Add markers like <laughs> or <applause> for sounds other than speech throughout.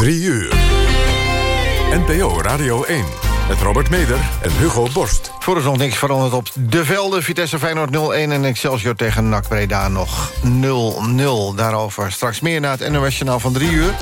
3 uur. NPO Radio 1. Met Robert Meder en Hugo Borst. Voor is nog niks veranderd op de velden. Vitesse Feyenoord 0-1 en Excelsior tegen NAC Breda nog 0-0. Daarover straks meer na het NOS Journaal van 3 uur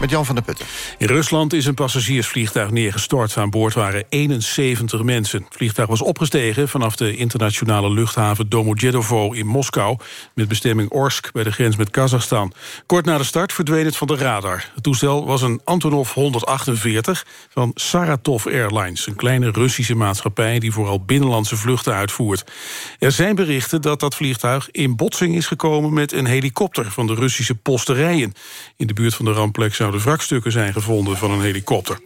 met Jan van der Putten. In Rusland is een passagiersvliegtuig neergestort. Aan boord waren 71 mensen. Het vliegtuig was opgestegen vanaf de internationale luchthaven Domodedovo in Moskou... met bestemming Orsk bij de grens met Kazachstan. Kort na de start verdween het van de radar. Het toestel was een Antonov 148 van Saratov Airlines... een kleine Russische maatschappij die vooral binnenlandse vluchten uitvoert. Er zijn berichten dat dat vliegtuig in botsing is gekomen... met een helikopter van de Russische posterijen. In de buurt van de rampplek zou zouden wrakstukken zijn gevonden van een helikopter.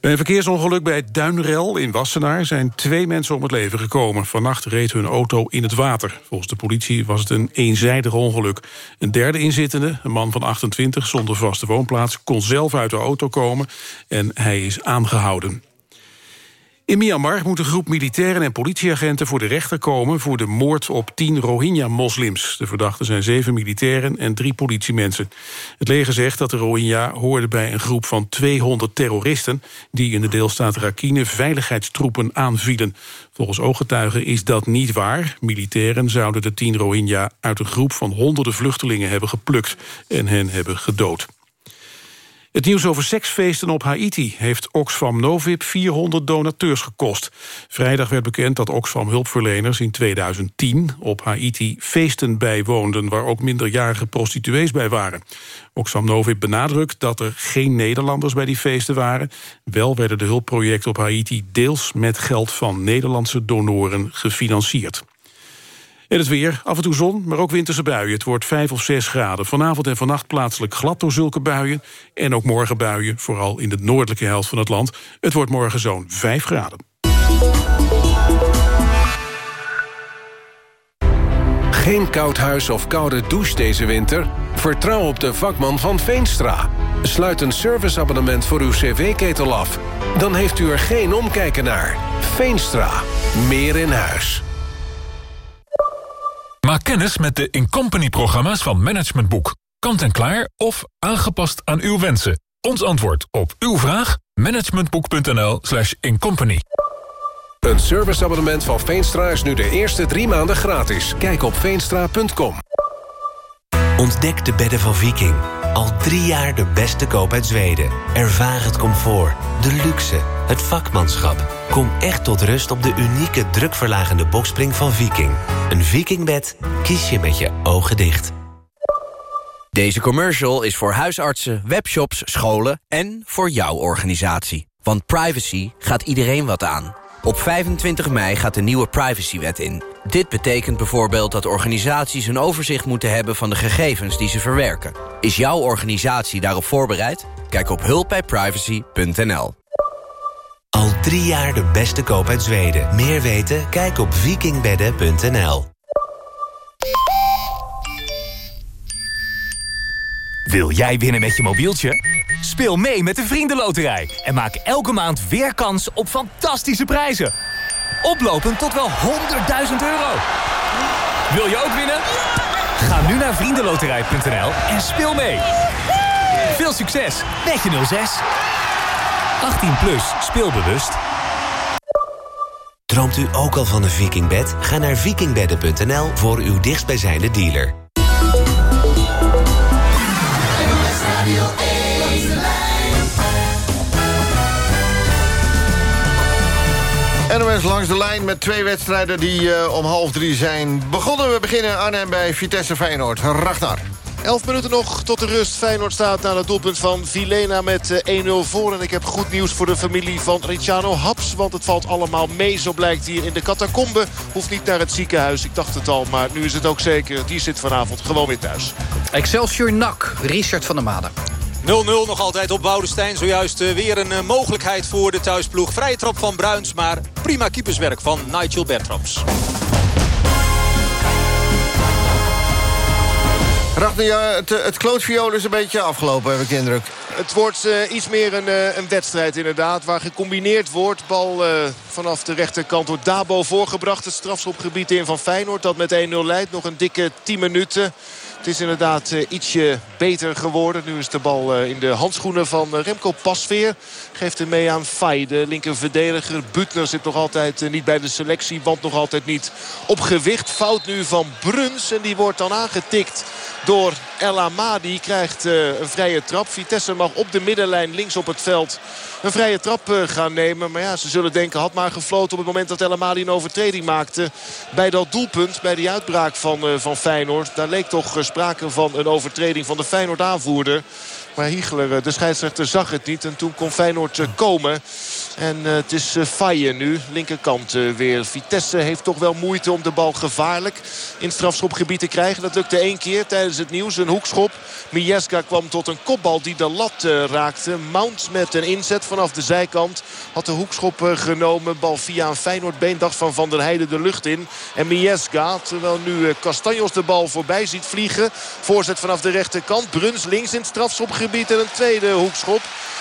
Bij een verkeersongeluk bij Duinrel in Wassenaar... zijn twee mensen om het leven gekomen. Vannacht reed hun auto in het water. Volgens de politie was het een eenzijdig ongeluk. Een derde inzittende, een man van 28 zonder vaste woonplaats... kon zelf uit de auto komen en hij is aangehouden. In Myanmar moet een groep militairen en politieagenten voor de rechter komen... voor de moord op tien Rohingya-moslims. De verdachten zijn zeven militairen en drie politiemensen. Het leger zegt dat de Rohingya hoorden bij een groep van 200 terroristen... die in de deelstaat Rakhine veiligheidstroepen aanvielen. Volgens ooggetuigen is dat niet waar. Militairen zouden de tien Rohingya uit een groep van honderden vluchtelingen hebben geplukt... en hen hebben gedood. Het nieuws over seksfeesten op Haiti heeft Oxfam Novib 400 donateurs gekost. Vrijdag werd bekend dat Oxfam hulpverleners in 2010 op Haiti feesten bijwoonden... waar ook minderjarige prostituees bij waren. Oxfam Novib benadrukt dat er geen Nederlanders bij die feesten waren. Wel werden de hulpprojecten op Haiti deels met geld van Nederlandse donoren gefinancierd. En het weer, af en toe zon, maar ook winterse buien. Het wordt 5 of 6 graden. Vanavond en vannacht plaatselijk glad door zulke buien. En ook morgen buien, vooral in de noordelijke helft van het land. Het wordt morgen zo'n 5 graden. Geen koud huis of koude douche deze winter? Vertrouw op de vakman van Veenstra. Sluit een serviceabonnement voor uw cv-ketel af. Dan heeft u er geen omkijken naar. Veenstra. Meer in huis. Maak kennis met de Incompany-programma's van Management Boek. Kant-en-klaar of aangepast aan uw wensen. Ons antwoord op uw vraag? managementboek.nl slash incompany. Een serviceabonnement van Veenstra is nu de eerste drie maanden gratis. Kijk op veenstra.com. Ontdek de bedden van Viking. Al drie jaar de beste koop uit Zweden. Ervaar het comfort, de luxe, het vakmanschap. Kom echt tot rust op de unieke drukverlagende bokspring van Viking. Een Vikingbed kies je met je ogen dicht. Deze commercial is voor huisartsen, webshops, scholen en voor jouw organisatie. Want privacy gaat iedereen wat aan. Op 25 mei gaat de nieuwe privacywet in. Dit betekent bijvoorbeeld dat organisaties een overzicht moeten hebben... van de gegevens die ze verwerken. Is jouw organisatie daarop voorbereid? Kijk op hulpbijprivacy.nl. Al drie jaar de beste koop uit Zweden. Meer weten? Kijk op vikingbedden.nl. Wil jij winnen met je mobieltje? Speel mee met de Vriendenloterij en maak elke maand weer kans op fantastische prijzen. Oplopend tot wel 100.000 euro. Wil je ook winnen? Ga nu naar vriendenloterij.nl en speel mee. Veel succes met je 06. 18 plus, speelbewust. Droomt u ook al van een vikingbed? Ga naar vikingbedden.nl voor uw dichtstbijzijnde dealer. Langs de lijn met twee wedstrijden die uh, om half drie zijn begonnen. We beginnen Arnhem bij Vitesse Feyenoord. Ragnar. 11 minuten nog tot de rust. Feyenoord staat naar het doelpunt van Vilena met 1-0 voor. En ik heb goed nieuws voor de familie van Ricciano Haps. Want het valt allemaal mee, zo blijkt hier in de catacombe. Hoeft niet naar het ziekenhuis, ik dacht het al. Maar nu is het ook zeker. Die zit vanavond gewoon weer thuis. Excelsior NAC, Richard van der Maden. 0-0 nog altijd op Boudestein. Zojuist eh, weer een eh, mogelijkheid voor de thuisploeg. Vrije trap van Bruins, maar prima keeperswerk van Nigel Bertrams. Ragnar, ja, het, eh, het klootviool is een beetje afgelopen, heb ik de indruk. Het wordt uh, iets meer een, uh, een, wedstrijd inderdaad. Waar gecombineerd wordt. Bal uh, vanaf de rechterkant door Dabo voorgebracht. Het strafschopgebied in van Feyenoord. Dat met 1-0 leidt. Nog een dikke 10 minuten. Het is inderdaad uh, ietsje beter geworden. Nu is de bal uh, in de handschoenen van uh, Remco Pasveer. Geeft hem mee aan Fay, de linker verdediger. Butner zit nog altijd niet bij de selectie. Want nog altijd niet op gewicht. Fout nu van Bruns. En die wordt dan aangetikt door El Amadi. Krijgt een vrije trap. Vitesse mag op de middenlijn links op het veld een vrije trap gaan nemen. Maar ja, ze zullen denken, had maar gefloten op het moment dat El Amadi een overtreding maakte. Bij dat doelpunt, bij die uitbraak van, van Feyenoord. Daar leek toch sprake van een overtreding van de Feyenoord aanvoerder. Maar Hiegler, de scheidsrechter, zag het niet. En toen kon Feyenoord komen. En uh, het is uh, nu, linkerkant uh, weer. Vitesse heeft toch wel moeite om de bal gevaarlijk in het strafschopgebied te krijgen. Dat lukte één keer tijdens het nieuws. Een hoekschop. Mijeska kwam tot een kopbal die de lat raakte. Mount met een inzet vanaf de zijkant. Had de hoekschop genomen. Bal via een Feyenoordbeen. Dacht van Van der Heijden de lucht in. En Mijeska, terwijl nu Castanjos de bal voorbij ziet vliegen. Voorzet vanaf de rechterkant. Bruns links in het strafschopgebied. En een tweede hoekschop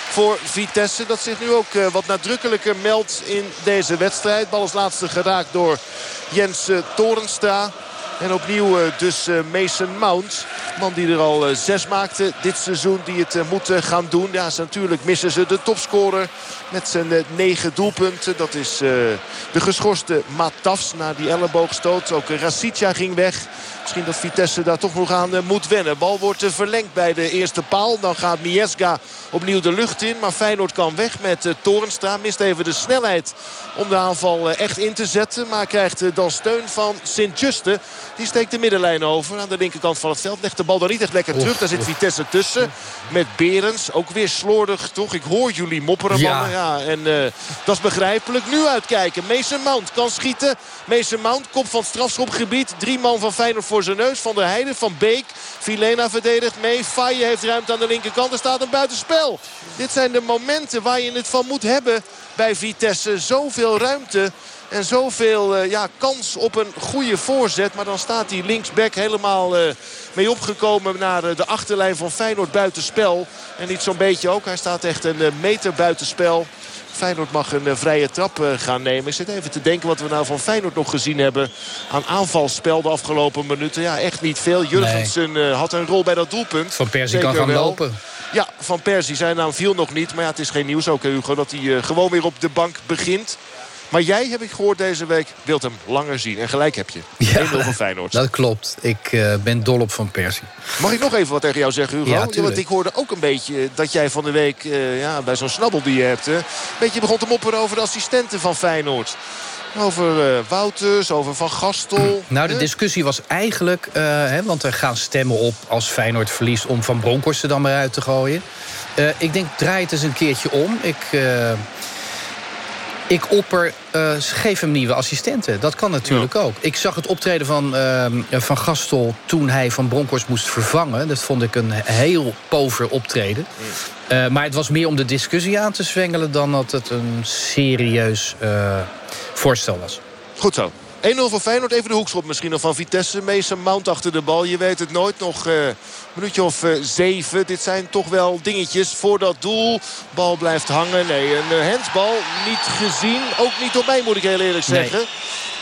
voor Vitesse. Dat zich nu ook uh, wat nadrukkelijker meldt in deze wedstrijd. Bal is laatste geraakt door Jens uh, Torenstra. En opnieuw uh, dus Mason Mount. Man die er al zes maakte dit seizoen. Die het moet gaan doen. Ja, natuurlijk missen ze de topscorer. Met zijn negen doelpunten. Dat is de geschorste Matafs na die elleboogstoot. Ook Rasica ging weg. Misschien dat Vitesse daar toch nog aan moet wennen. Bal wordt verlengd bij de eerste paal. Dan gaat Miesga opnieuw de lucht in. Maar Feyenoord kan weg met Torenstra. Mist even de snelheid om de aanval echt in te zetten. Maar krijgt dan steun van Sint-Juste. Die steekt de middenlijn over aan de linkerkant van het veld. Legt de bal dan niet echt lekker terug. Daar zit Vitesse tussen. Met Berens. Ook weer slordig toch. Ik hoor jullie mopperen mannen. Ja, en uh, dat is begrijpelijk. Nu uitkijken. Mason Mount kan schieten. Mason Mount komt van het strafschopgebied. Drie man van Feyenoord voor zijn neus. Van der Heijden, Van Beek. Filena verdedigt mee. Faye heeft ruimte aan de linkerkant. Er staat een buitenspel. Dit zijn de momenten waar je het van moet hebben bij Vitesse. Zoveel ruimte. En zoveel uh, ja, kans op een goede voorzet. Maar dan staat die linksback helemaal uh, mee opgekomen naar uh, de achterlijn van Feyenoord buitenspel. En niet zo'n beetje ook. Hij staat echt een meter buitenspel. Feyenoord mag een vrije trap gaan nemen. Ik zit even te denken wat we nou van Feyenoord nog gezien hebben. Aan aanvalspel de afgelopen minuten. Ja, echt niet veel. Jurgensen nee. had een rol bij dat doelpunt. Van Persie kan gaan wel. lopen. Ja, Van Persie. Zijn naam viel nog niet. Maar ja, het is geen nieuws ook, Hugo. Dat hij gewoon weer op de bank begint. Maar jij, heb ik gehoord deze week, wilt hem langer zien. En gelijk heb je. 1-0 van Feyenoord. Dat klopt. Ik uh, ben dol op Van Persie. Mag ik nog even wat tegen jou zeggen, Hugo? Ja, ja, want ik hoorde ook een beetje dat jij van de week... Uh, ja, bij zo'n snabbel die je hebt... Uh, een beetje begon te mopperen over de assistenten van Feyenoord. Over uh, Wouters, over Van Gastel. <clears throat> Nou, de discussie was eigenlijk... Uh, hè, want er gaan stemmen op als Feyenoord verliest... om Van Bronckhorst er dan maar uit te gooien. Uh, ik denk, draai het eens een keertje om. Ik... Ik opper, uh, geef hem nieuwe assistenten. Dat kan natuurlijk ja. ook. Ik zag het optreden van, uh, van Gastel toen hij Van Bronckhorst moest vervangen. Dat vond ik een heel pover optreden. Uh, maar het was meer om de discussie aan te zwengelen... dan dat het een serieus uh, voorstel was. Goed zo. 1-0 voor Feyenoord. Even de hoekschop misschien nog van Vitesse. Mason Mount achter de bal. Je weet het nooit. Nog uh, een minuutje of uh, zeven. Dit zijn toch wel dingetjes voor dat doel. Bal blijft hangen. Nee, een uh, handsbal niet gezien. Ook niet op mij moet ik heel eerlijk zeggen. Nee.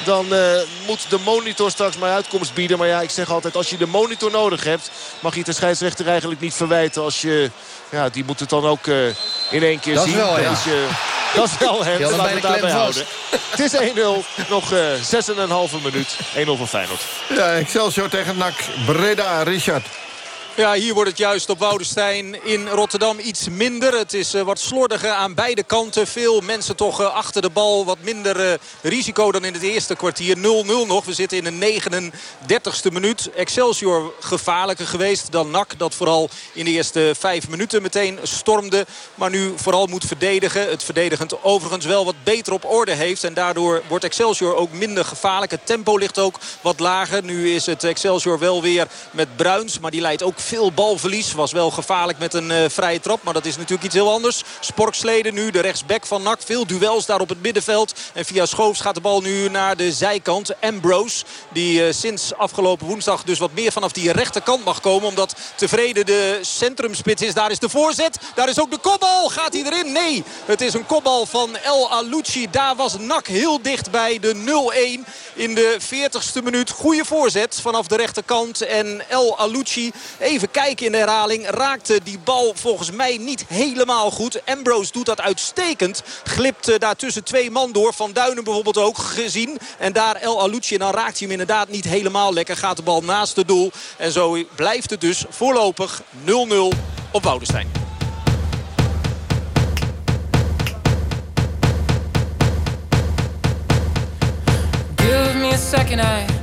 Dan uh, moet de monitor straks maar uitkomst bieden. Maar ja, ik zeg altijd, als je de monitor nodig hebt... mag je het de scheidsrechter eigenlijk niet verwijten. Als je, ja, die moet het dan ook uh, in één keer dat zien. Is wel, ja. dus, uh, dat is wel hem. <laughs> Laten we het daarbij houden. Het is 1-0. Nog 6,5 minuut. 1-0 voor Feyenoord. Ja, Excelsior tegen NAC. Breda, Richard. Ja, hier wordt het juist op Woudestein in Rotterdam iets minder. Het is uh, wat slordiger aan beide kanten. Veel mensen toch uh, achter de bal. Wat minder uh, risico dan in het eerste kwartier. 0-0 nog. We zitten in de 39ste minuut. Excelsior gevaarlijker geweest dan NAC. Dat vooral in de eerste vijf minuten meteen stormde. Maar nu vooral moet verdedigen. Het verdedigend overigens wel wat beter op orde heeft. En daardoor wordt Excelsior ook minder gevaarlijk. Het tempo ligt ook wat lager. Nu is het Excelsior wel weer met Bruins. Maar die leidt ook veel balverlies. Was wel gevaarlijk met een uh, vrije trap. Maar dat is natuurlijk iets heel anders. Sporksleden nu, de rechtsback van NAC. Veel duels daar op het middenveld. En via Schoofs gaat de bal nu naar de zijkant. Ambrose, die uh, sinds afgelopen woensdag dus wat meer vanaf die rechterkant mag komen. Omdat tevreden de centrumspits is. Daar is de voorzet. Daar is ook de kopbal. Gaat hij erin? Nee. Het is een kopbal van El Alouchi. Daar was NAC heel dicht bij de 0-1 in de 40ste minuut. Goede voorzet vanaf de rechterkant. En El Alouchi, even kijken in de herhaling, raakte die bal volgens mij niet helemaal goed. Ambrose doet dat uitstekend. Glipt eh, daar tussen twee man door. Van Duinen bijvoorbeeld ook gezien. En daar El Alouchi. En dan raakt hij hem inderdaad niet helemaal lekker. Gaat de bal naast het doel. En zo blijft het dus voorlopig 0-0 op Woudenstein. Give me a second, I,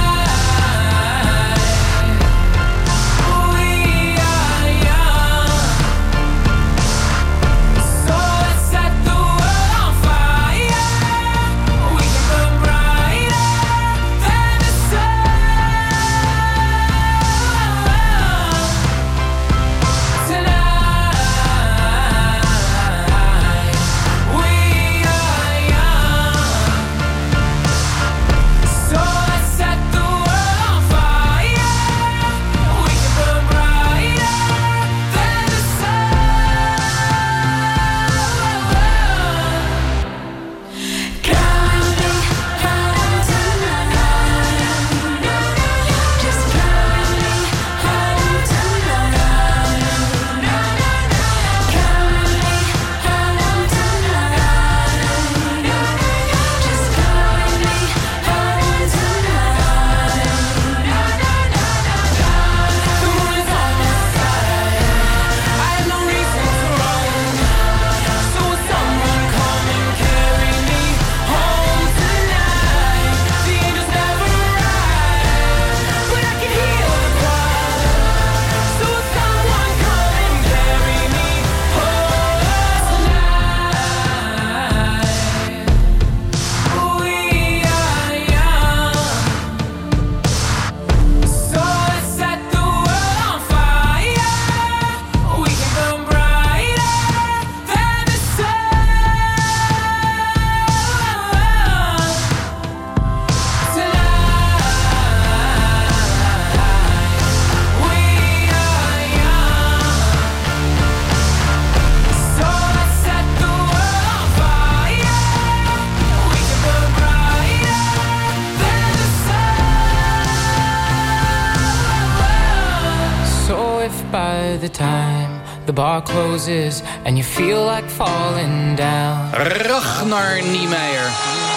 Closes and you feel like falling down. Ragnar Niemeyer.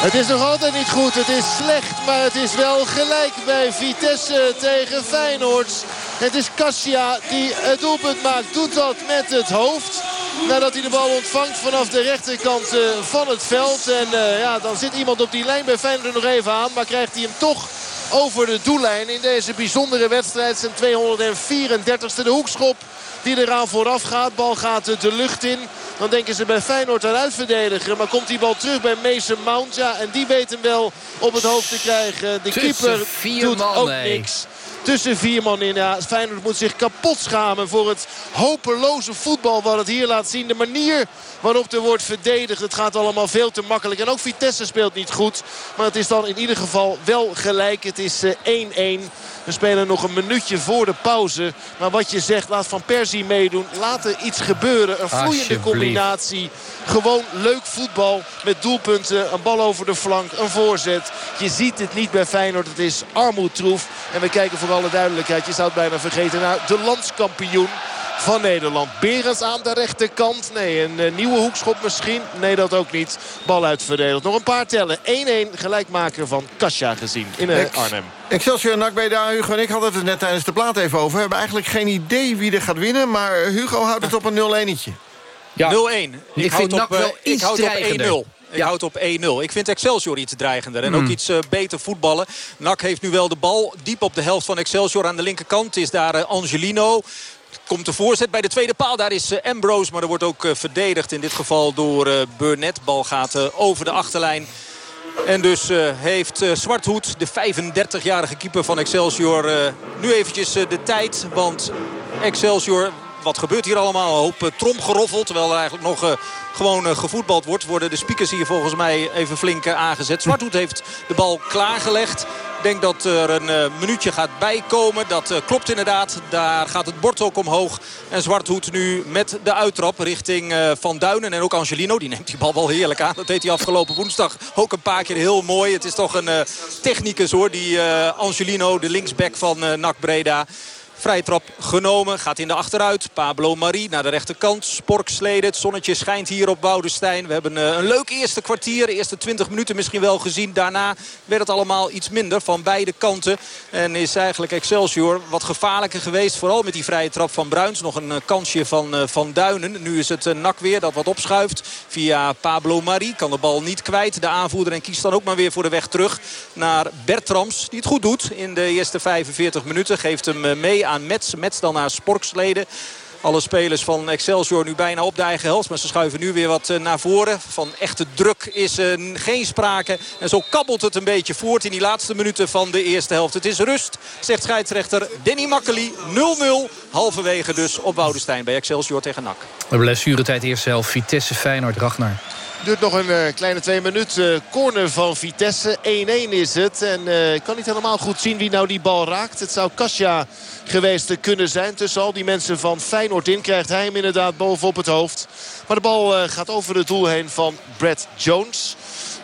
Het is nog altijd niet goed. Het is slecht, maar het is wel gelijk bij Vitesse tegen Feyenoord. Het is Cassia die het doelpunt maakt. Doet dat met het hoofd. Nadat hij de bal ontvangt vanaf de rechterkant eh, van het veld. En uh, ja, dan zit iemand op die lijn bij Feyenoord nog even aan. Maar krijgt hij hem toch over de doellijn in deze bijzondere wedstrijd. Zijn 234ste de hoekschop die eraan vooraf gaat. Bal gaat de lucht in. Dan denken ze bij Feyenoord aan uitverdedigen. Maar komt die bal terug bij Mason Mount. Ja, en die weet hem wel op het hoofd te krijgen. De keeper doet ook niks tussen vier man in. Ja, Feyenoord moet zich kapot schamen voor het hopeloze voetbal wat het hier laat zien. De manier waarop er wordt verdedigd. Het gaat allemaal veel te makkelijk. En ook Vitesse speelt niet goed. Maar het is dan in ieder geval wel gelijk. Het is 1-1. We spelen nog een minuutje voor de pauze. Maar wat je zegt, laat Van Persie meedoen. Laat er iets gebeuren. Een vloeiende combinatie. Gewoon leuk voetbal met doelpunten. Een bal over de flank, een voorzet. Je ziet het niet bij Feyenoord. Het is armoedtroef. En we kijken voor alle duidelijkheid. Je zou het bijna vergeten naar de landskampioen. Van Nederland. Berens aan de rechterkant. Nee, een uh, nieuwe hoekschop misschien. Nee, dat ook niet. Bal uitverdeeld. Nog een paar tellen. 1-1 gelijkmaker van Kasia gezien in uh, Arnhem. Excelsior NAC bij daar, Hugo en ik hadden het net tijdens de plaat even over. We hebben eigenlijk geen idee wie er gaat winnen. Maar Hugo houdt het op een 0-1'tje. Ja. 0-1. Ik, ik houd op, ik houd op 1-0. Ik ja. houd op 1-0. Ik vind Excelsior iets dreigender. En ook mm. iets uh, beter voetballen. NAC heeft nu wel de bal. Diep op de helft van Excelsior. Aan de linkerkant is daar uh, Angelino. Komt de voorzet bij de tweede paal. Daar is uh, Ambrose. Maar er wordt ook verdedigd. In dit geval door Burnett. Bal gaat over de achterlijn. En dus heeft Zwarthoed, de 35-jarige keeper van Excelsior, nu eventjes de tijd. Want Excelsior wat gebeurt hier allemaal? Een hoop tromgeroffel. Terwijl er eigenlijk nog gewoon gevoetbald wordt. Worden de speakers hier volgens mij even flink aangezet. Zwarthoed heeft de bal klaargelegd. Ik denk dat er een minuutje gaat bijkomen. Dat klopt inderdaad. Daar gaat het bord ook omhoog. En Zwarthoed nu met de uittrap richting Van Duinen. En ook Angelino. Die neemt die bal wel heerlijk aan. Dat deed hij afgelopen woensdag ook een paar keer heel mooi. Het is toch een technicus hoor. Die Angelino, de linksback van NAC Breda. Vrije trap genomen. Gaat in de achteruit. Pablo Marie naar de rechterkant. Sporksleden. Het zonnetje schijnt hier op Woudenstein. We hebben eh, een leuk eerste kwartier. Eerste 20 minuten misschien wel gezien. Daarna werd het allemaal iets minder van beide kanten. En is eigenlijk Excelsior wat gevaarlijker geweest. Vooral met die vrije trap van Bruins. Nog een eh, kansje van, uh, van Duinen. Nu is het Nak weer dat wat opschuift. Via Pablo Marie. Kan de bal niet kwijt. De aanvoerder en kiest dan ook maar weer voor de weg terug. Naar Bertrams. Die het goed doet in de eerste 45 minuten. Geeft hem mee aan aan Mets. Mets dan naar Sporksleden. Alle spelers van Excelsior nu bijna op de eigen helft. Maar ze schuiven nu weer wat eh, naar voren. Van echte druk is uh, geen sprake. En zo kabbelt het een beetje voort in die laatste minuten van de eerste helft. Het is rust, zegt scheidsrechter Danny Makkely. 0-0. Halverwege dus op Woudenstein bij Excelsior tegen NAC. De blessuretijd eerste helft. Vitesse Feyenoord Ragnar. Duurt nog een uh, kleine twee minuten. corner van Vitesse. 1-1 is het. En uh, ik kan niet helemaal goed zien wie nou die bal raakt. Het zou Kasia geweest kunnen zijn. Tussen al die mensen van Feyenoord in krijgt hij hem inderdaad bovenop het hoofd. Maar de bal gaat over het doel heen van Brad Jones.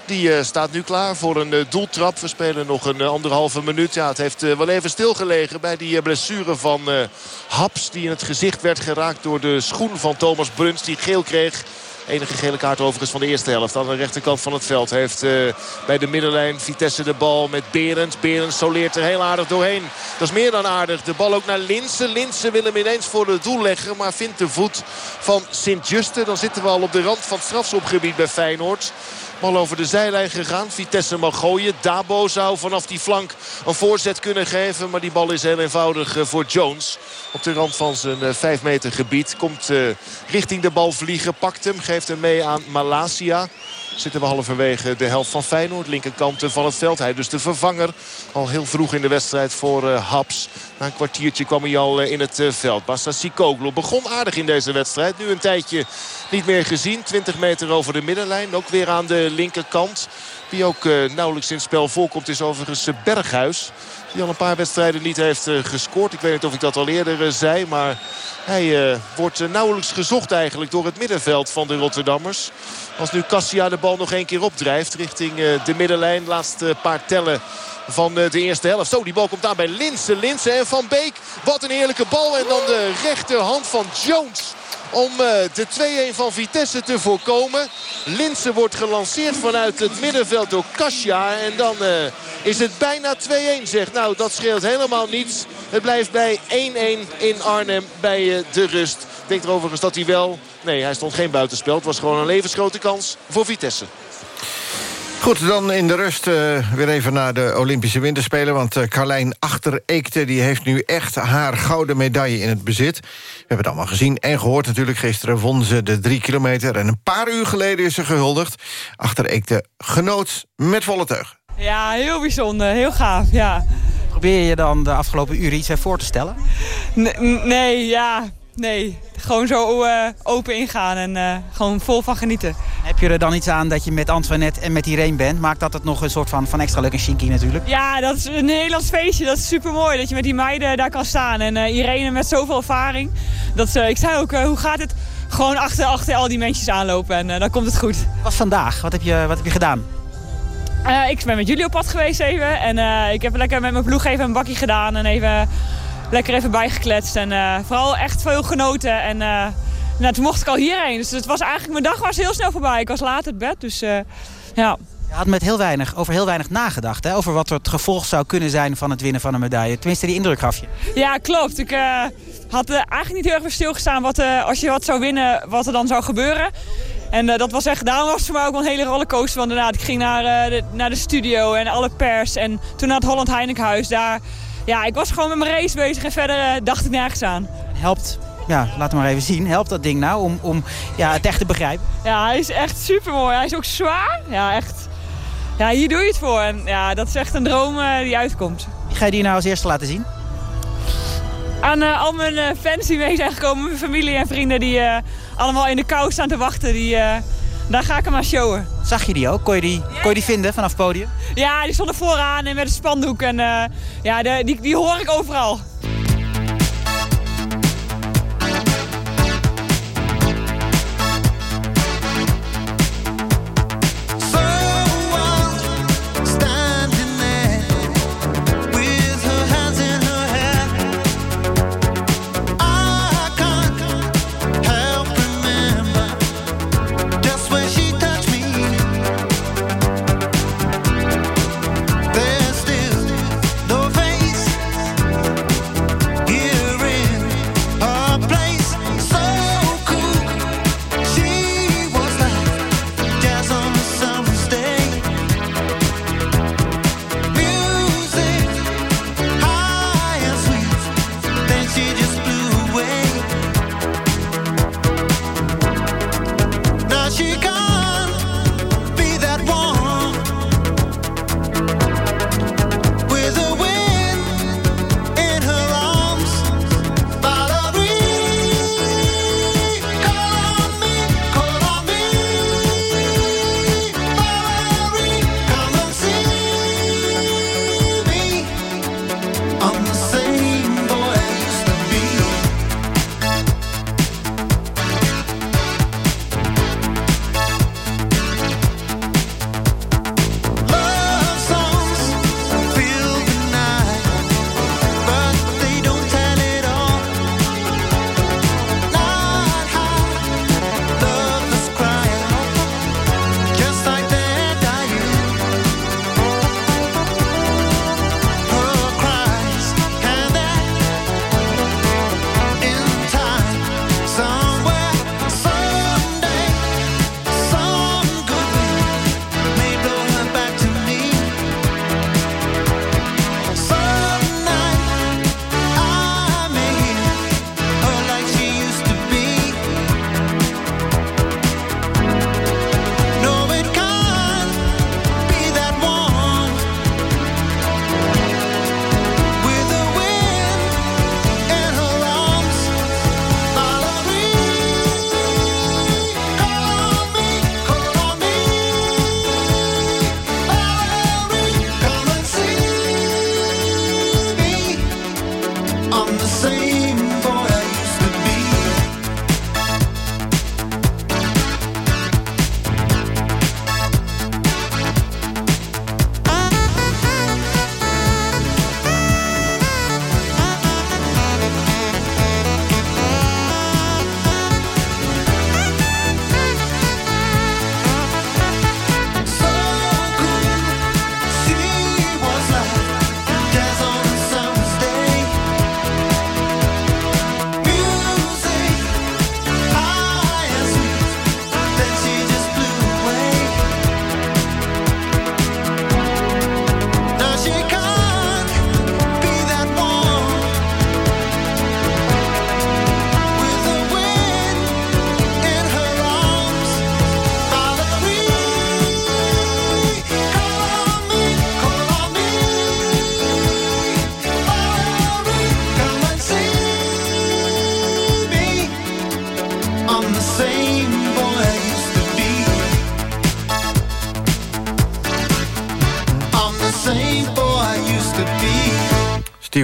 Die staat nu klaar voor een doeltrap. We spelen nog een anderhalve minuut. Ja, het heeft wel even stilgelegen bij die blessure van Haps. Die in het gezicht werd geraakt door de schoen van Thomas Bruns. Die geel kreeg Enige gele kaart overigens van de eerste helft. Aan de rechterkant van het veld heeft uh, bij de middenlijn Vitesse de bal met Berends. Berends soleert er heel aardig doorheen. Dat is meer dan aardig. De bal ook naar Linsen. Linsen wil hem ineens voor het doel leggen. Maar vindt de voet van Sint-Juste. Dan zitten we al op de rand van het strafschopgebied bij Feyenoord. Bal over de zijlijn gegaan. Vitesse mag gooien. Dabo zou vanaf die flank een voorzet kunnen geven. Maar die bal is heel eenvoudig eh, voor Jones. Op de rand van zijn 5 eh, meter gebied. Komt uh, richting de bal vliegen. Pakt hem. Geeft hem mee aan Malasia. Zitten we halverwege de helft van Feyenoord. Linkerkant van het veld. Hij dus de vervanger. Al heel vroeg in de wedstrijd voor uh, Haps. Na een kwartiertje kwam hij al in het veld. Basta Sikoglu begon aardig in deze wedstrijd. Nu een tijdje niet meer gezien. 20 meter over de middenlijn. Ook weer aan de linkerkant. Wie ook nauwelijks in het spel voorkomt is overigens Berghuis. Die al een paar wedstrijden niet heeft uh, gescoord. Ik weet niet of ik dat al eerder uh, zei. Maar hij uh, wordt nauwelijks gezocht eigenlijk door het middenveld van de Rotterdammers. Als nu Cassia de bal nog één keer opdrijft richting de middenlijn. Laatste paar tellen van de eerste helft. Zo, die bal komt aan bij Linsen. Linsen en Van Beek. Wat een heerlijke bal. En dan de rechterhand van Jones om de 2-1 van Vitesse te voorkomen. Linsen wordt gelanceerd vanuit het middenveld door Kasia. En dan is het bijna 2-1 zegt. Nou, dat scheelt helemaal niets. Het blijft bij 1-1 in Arnhem bij de rust. Ik denk er overigens dat hij wel... Nee, hij stond geen buitenspel. Het was gewoon een levensgrote kans voor Vitesse. Goed, dan in de rust uh, weer even naar de Olympische Winterspelen. Want uh, Carlijn Achter-Eekte die heeft nu echt haar gouden medaille in het bezit. We hebben het allemaal gezien en gehoord natuurlijk. Gisteren won ze de drie kilometer. En een paar uur geleden is ze gehuldigd. Achter-Eekte genoot met volle teug. Ja, heel bijzonder. Heel gaaf, ja. Probeer je dan de afgelopen uren iets voor te stellen? nee, ja, nee. Gewoon zo uh, open ingaan en uh, gewoon vol van genieten. Heb je er dan iets aan dat je met Antoinette en met Irene bent? Maakt dat het nog een soort van, van extra leuk en chinky natuurlijk? Ja, dat is een Nederlands feestje. Dat is super mooi dat je met die meiden daar kan staan. En uh, Irene met zoveel ervaring. Dat, ik zei ook, hoe gaat het? Gewoon achter, achter al die mensen aanlopen en dan komt het goed. Wat vandaag? Wat heb je, wat heb je gedaan? Ik ben met jullie op pad geweest even. En ik heb lekker met mijn ploeg even een bakje gedaan. En even lekker even bijgekletst. En eh, vooral echt veel genoten. En eh, nou, toen mocht ik al hierheen. Dus het was eigenlijk, mijn dag was heel snel voorbij. Ik was laat uit bed, dus eh, ja. Je had met heel weinig, over heel weinig nagedacht. Hè? Over wat het gevolg zou kunnen zijn van het winnen van een medaille. Tenminste, die indruk gaf je. Ja, klopt. Ik had eigenlijk niet heel erg bij stilgestaan wat, eh, als je wat zou winnen, wat er dan zou gebeuren. En dat was echt, daarom was het voor mij ook wel een hele rollercoaster. Want inderdaad, ik ging naar, eh, de, naar de studio en alle pers. En toen naar het Holland Heinekenhuis. Daar, ja, ik was gewoon met mijn race bezig en verder eh, dacht ik nergens aan. Helpt, ja, laat het maar even zien. Helpt dat ding nou om, om ja, het echt te begrijpen? Ja, hij is echt super mooi. Hij is ook zwaar. Ja, echt. Ja, hier doe je het voor. En ja, dat is echt een droom eh, die uitkomt. Wie ga je die nou als eerste laten zien? Aan eh, al mijn fans die mee zijn gekomen, mijn familie en vrienden die allemaal in de kou staan te wachten. Die, daar ga ik hem aan showen. Zag je die ook? Kon je die, kon je die vinden vanaf het podium? Ja, die stonden vooraan en met een spandoek. En eh, ja, de, die, die hoor ik overal.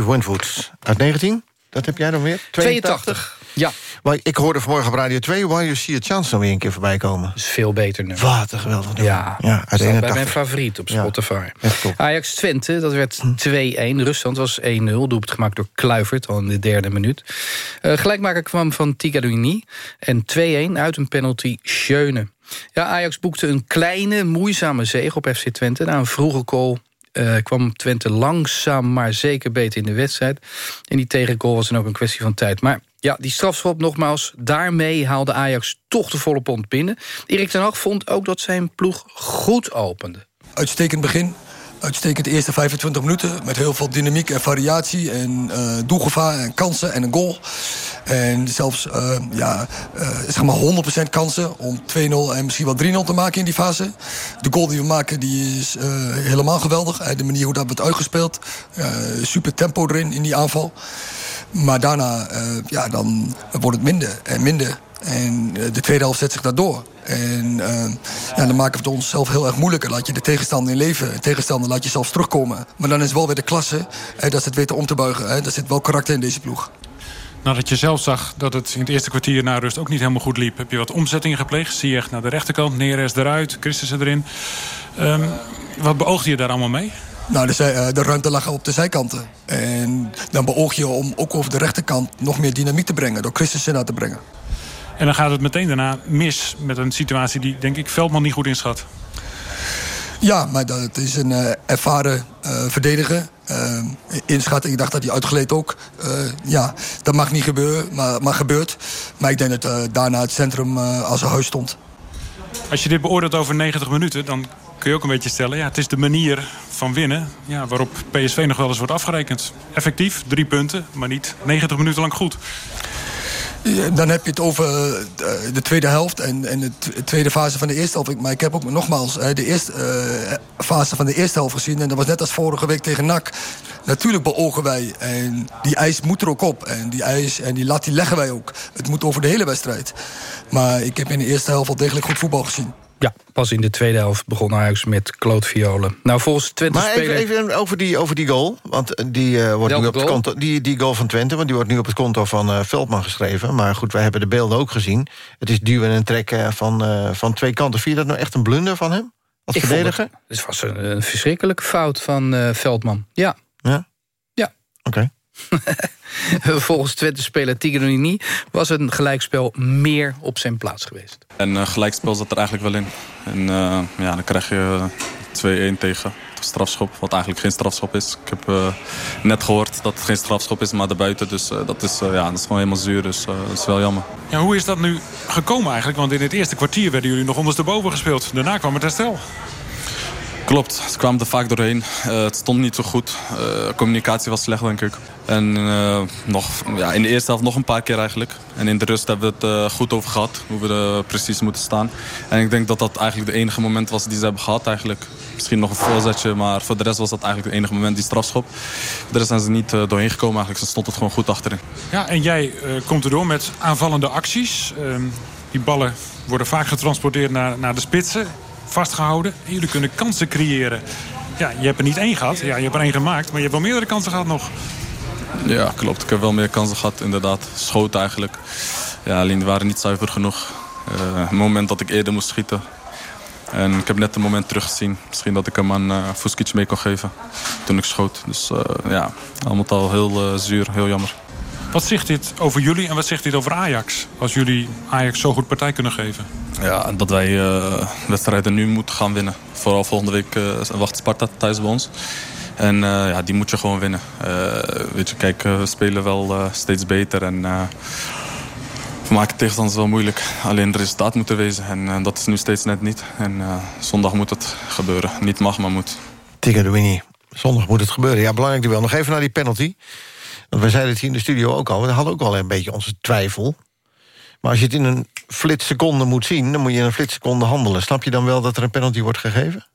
Steve Winwood uit 19. Dat heb jij nog weer? 82. Ja. Maar ik hoorde vanmorgen op Radio 2... Why You See A Chance nog weer een keer voorbij komen. is veel beter nu. Wat een geweldig nummer. Ja, ja uit staat bij 81. mijn favoriet op Ja. Spotify. Top. Ajax Twente, dat werd 2-1. Rusland was 1-0. Doelpunt gemaakt door Kluivert, al in de derde minuut. Eh gelijkmaker kwam van Tigadouni. En 2-1 uit een penalty Schöne. Ja, Ajax boekte een kleine, moeizame zege op FC Twente. Na een vroege goal eh, kwam Twente langzaam maar zeker beter in de wedstrijd. En die tegengoal was dan ook een kwestie van tijd. Maar ja, die strafschop nogmaals, daarmee haalde Ajax toch de volle pond binnen. Erik ten Hag vond ook dat zijn ploeg goed opende. Uitstekend begin. Uitstekend de eerste 25 minuten. Met heel veel dynamiek en variatie. En eh, doelgevaar en kansen en een goal. En zelfs eh, ja, eh, zeg maar 100% kansen om 2-0 en misschien wel 3-0 te maken in die fase. De goal die we maken die is helemaal geweldig. De manier hoe dat wordt uitgespeeld. Super tempo erin in die aanval. Maar daarna ja, dan wordt het minder en minder. En eh, de tweede helft zet zich daardoor. En eh, ja, dan maken we het onszelf heel erg moeilijker. Laat je de tegenstander in leven. De tegenstander laat je zelfs terugkomen. Maar dan is wel weer de klasse. Hè, dat is het weten om te buigen. Hè. Er zit wel karakter in deze ploeg. Nadat je zelf zag dat het in het eerste kwartier na rust ook niet helemaal goed liep... heb je wat omzettingen gepleegd. Zie je echt naar de rechterkant, Neres eruit, Christensen erin. Ehm, wat beoogde je daar allemaal mee? Nou, de, eh, de ruimte lag op de zijkanten. En dan beoog je om ook over de rechterkant nog meer dynamiek te brengen. Door Christensen naar te brengen. En dan gaat het meteen daarna mis met een situatie die, denk ik, Veldman niet goed inschat. Ja, maar dat is een eh, ervaren eh, verdediger. Eh, inschatting, ik dacht dat hij uitgeleed ook. Ja, dat mag niet gebeuren, maar, maar gebeurt. Maar ik denk dat daarna het centrum als een huis stond. Als je dit beoordeelt over 90 minuten, dan kun je ook een beetje stellen... ja, het is de manier van winnen ja, waarop PSV nog wel eens wordt afgerekend. Effectief, drie punten, maar niet 90 minuten lang goed. Dan heb je het over eh, de tweede helft en, en de tweede fase van de eerste helft. Maar ik heb ook nogmaals eh, de eerste eh, fase van de eerste helft gezien. En dat was net als vorige week tegen NAC. Natuurlijk beogen wij. En die eis moet er ook op. En die eis en die lat die leggen wij ook. Het moet over de hele wedstrijd. Maar ik heb in de eerste helft wel degelijk goed voetbal gezien. Ja, pas in de tweede helft begon Ajax met klootviolen. Nou, volgens Twente Maar even, speler... even over, die, over die goal. Want eh, die, eh, wordt Welke nu op het goal? konto, die, die goal van Twente, want die wordt nu op het konto van eh, Veldman geschreven. Maar goed, wij hebben de beelden ook gezien. Het is duwen en trekken van, eh, van twee kanten. Vind je dat nou echt een blunder van hem? Als Ik verdediger? Het, het was een, een verschrikkelijke fout van eh, Veldman. Ja. Ja? Ja. Oké. <laughs> Volgens Twente-speler Tigranini was een gelijkspel meer op zijn plaats geweest. En uh, gelijkspel zat er eigenlijk wel in. En uh, ja, dan krijg je 2-1 tegen. Strafschop, wat eigenlijk geen strafschop is. Ik heb uh, net gehoord dat het geen strafschop is, maar daarbuiten. Dus uh, dat, is, uh, ja, dat is gewoon helemaal zuur. Dus dat is wel jammer. Ja, hoe is dat nu gekomen eigenlijk? Want in het eerste kwartier werden jullie nog ondersteboven gespeeld. Daarna kwam het herstel. Klopt, ze kwamen er vaak doorheen. Uh, het stond niet zo goed. Uh, communicatie was slecht, denk ik. En uh, nog, ja, in de eerste helft nog een paar keer eigenlijk. En in de rust hebben we het goed over gehad. Hoe we er precies moeten staan. En ik denk dat dat eigenlijk de enige moment was die ze hebben gehad eigenlijk. Misschien nog een voorzetje, maar voor de rest was dat eigenlijk het enige moment, die strafschop. De rest zijn ze niet doorheen gekomen eigenlijk. Ze stond het gewoon goed achterin. Ja, en jij komt erdoor met aanvallende acties. Ehm, die ballen worden vaak getransporteerd naar, naar de spitsen vastgehouden. En jullie kunnen kansen creëren. Ja, je hebt er niet één gehad. Ja, je hebt er één gemaakt, maar je hebt wel meerdere kansen gehad nog. Ja, klopt. Ik heb wel meer kansen gehad, inderdaad. Schoten eigenlijk. Ja, alleen die waren niet zuiver genoeg. Uh, het moment dat ik eerder moest schieten. En ik heb net een moment teruggezien. Misschien dat ik hem aan uh, Fuskic mee kon geven. Toen ik schoot. Dus uh, ja, allemaal al heel zuur, heel jammer. Wat zegt dit over jullie en wat zegt dit over Ajax? Als jullie Ajax zo goed partij kunnen geven. Ja, dat wij uh, wedstrijden nu moeten gaan winnen. Vooral volgende week uh, wacht Sparta thuis bij ons. En uh, ja, die moet je gewoon winnen. weet je, kijk, we spelen wel steeds beter. En we maken tegenstanders wel moeilijk. Alleen het resultaat moet er wezen. En dat is nu steeds net niet. En zondag moet het gebeuren. Niet mag, maar moet. Tigger de Winnie. Zondag moet het gebeuren. Ja, belangrijk wel. Nog even naar die penalty. Want wij zeiden het hier in de studio ook al. We hadden ook wel een beetje onze twijfel. Maar als je het in een flitsseconde moet zien... dan moet je in een flitsseconde handelen. Snap je dan wel dat er een penalty wordt gegeven?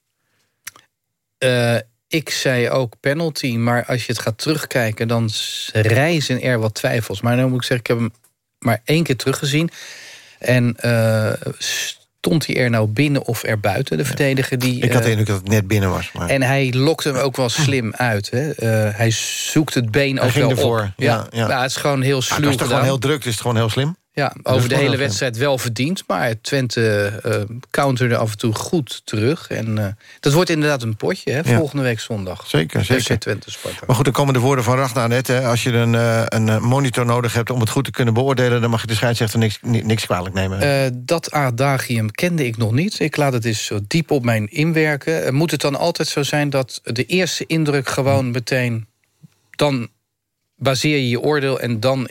Uh, ik zei ook penalty, maar als je het gaat terugkijken... dan reizen er wat twijfels. Maar dan moet ik zeggen, ik heb hem maar één keer teruggezien. En uh, stond hij er nou binnen of er buiten, de verdediger? Die, ik had indruk dat het net binnen was. Maar... En hij lokte hem ook wel <clears throat> slim uit. Hè? Uh, hij zoekt het been hij ook ging wel ervoor. op. Ja, ja. ja. het is gewoon heel sluw Het is toch gewoon heel druk, het is gewoon heel slim? Ja, over de hele wedstrijd wel verdiend. Maar Twente eh counterde af en toe goed terug. En eh, dat wordt inderdaad een potje, hè, Ja. volgende week zondag. Zeker, zeker. Twente Sparta. Maar goed, dan komen de woorden van Ragnar net. Hè. Als je een, eh, een monitor nodig hebt om het goed te kunnen beoordelen... dan mag je de scheidsrechter niks, ni- niks kwalijk nemen. Dat adagium kende ik nog niet. Ik laat het eens zo diep op mijn inwerken. Moet het dan altijd zo zijn dat de eerste indruk gewoon meteen... dan baseer je je oordeel en dan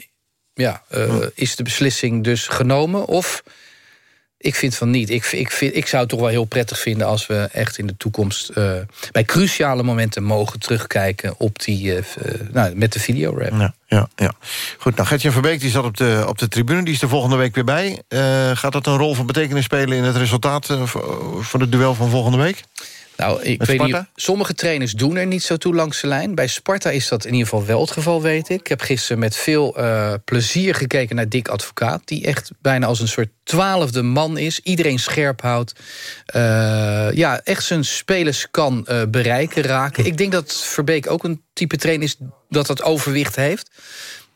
ja, eh, is de beslissing dus genomen? Of ik vind van niet. Ik, ik, vind, ik zou het toch wel heel prettig vinden als we echt in de toekomst... eh, bij cruciale momenten mogen terugkijken op die, eh, nou, met de videorap. Ja, ja, ja. Goed, nou, Gertjan Verbeek die zat op de, op de tribune. Die is er volgende week weer bij. Gaat dat een rol van betekenis spelen in het resultaat... van het duel van volgende week? Nou, ik Met weet niet, sommige trainers doen er niet zo toe langs de lijn. Bij Sparta is dat in ieder geval wel het geval, weet ik. Ik heb gisteren met veel eh, plezier gekeken naar Dick Advocaat... die echt bijna als een soort twaalfde man is. Iedereen scherp houdt. Eh, ja, echt zijn spelers kan eh, bereiken, raken. Ik denk dat Verbeek ook een type trainer is dat dat overwicht heeft.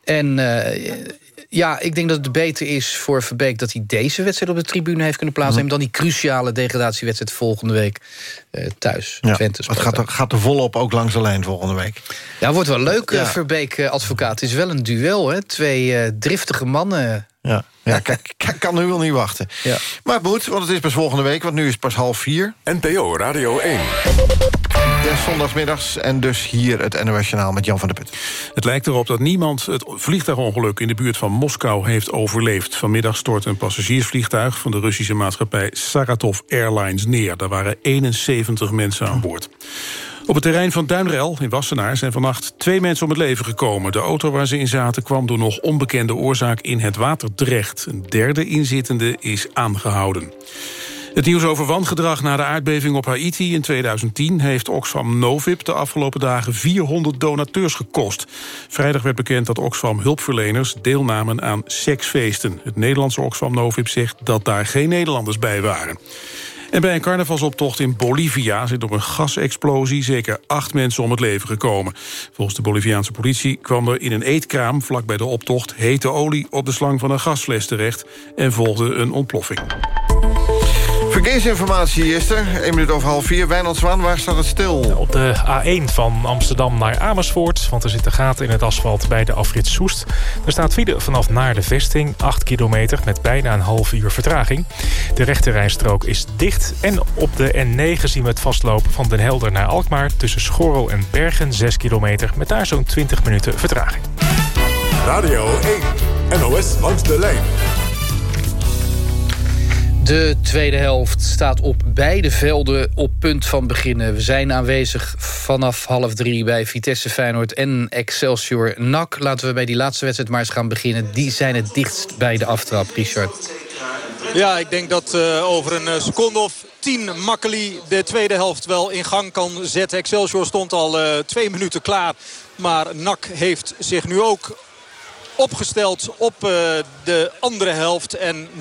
En ja, ik denk dat het beter is voor Verbeek... dat hij deze wedstrijd op de tribune heeft kunnen plaatsnemen... dan die cruciale degradatiewedstrijd volgende week eh, thuis. Ja, Twente het gaat er, gaat er volop ook langs de lijn volgende week. Ja, wordt wel leuk, Ja. eh, Verbeek eh, advocaat. Het is wel een duel, hè? Twee eh, driftige mannen. Ja, ja kijk, ik kan nu wel niet wachten. Ja. Maar het moet, want het is pas volgende week, want nu is het pas half vier. NPO Radio 1. Des en dus hier het NOS Journaal met Jan van der Put. Het lijkt erop dat niemand het vliegtuigongeluk in de buurt van Moskou heeft overleefd. Vanmiddag stort een passagiersvliegtuig van de Russische maatschappij Saratov Airlines neer. Daar waren 71 mensen aan boord. Op het terrein van Duinrel in Wassenaar zijn vannacht twee mensen om het leven gekomen. De auto waar ze in zaten kwam door nog onbekende oorzaak in het water terecht. Een derde inzittende is aangehouden. Het nieuws over wangedrag na de aardbeving op Haiti in 2010... heeft Oxfam Novib de afgelopen dagen 400 donateurs gekost. Vrijdag werd bekend dat Oxfam hulpverleners deelnamen aan seksfeesten. Het Nederlandse Oxfam Novib zegt dat daar geen Nederlanders bij waren. En bij een carnavalsoptocht in Bolivia zijn door een gasexplosie zeker acht mensen om het leven gekomen. Volgens de Boliviaanse politie kwam er in een eetkraam vlak bij de optocht hete olie op de slang van een gasfles terecht en volgde een ontploffing. Verkeersinformatie is er. 1 minuut over half vier. Wijnand Zwaan, waar staat het stil? Op de A1 van Amsterdam naar Amersfoort. Want er zitten gaten in het asfalt bij de afrit Soest. Er staat file vanaf naar de vesting. 8 kilometer met bijna een half uur vertraging. De rechterrijstrook is dicht. En op de N9 zien we het vastlopen van Den Helder naar Alkmaar. Tussen Schorrel en Bergen 6 kilometer. Met daar zo'n 20 minuten vertraging. Radio 1. NOS langs de lijn. De tweede helft staat op beide velden op punt van beginnen. We zijn aanwezig vanaf half drie bij Vitesse Feyenoord en Excelsior NAC. Laten we bij die laatste wedstrijd maar eens gaan beginnen. Die zijn het dichtst bij de aftrap, Richard. Ja, ik denk dat eh, over een eh, seconde of tien Makkeli de tweede helft wel in gang kan zetten. Excelsior stond al eh, twee minuten klaar. Maar NAC heeft zich nu ook opgesteld op eh, de andere helft. En 0-0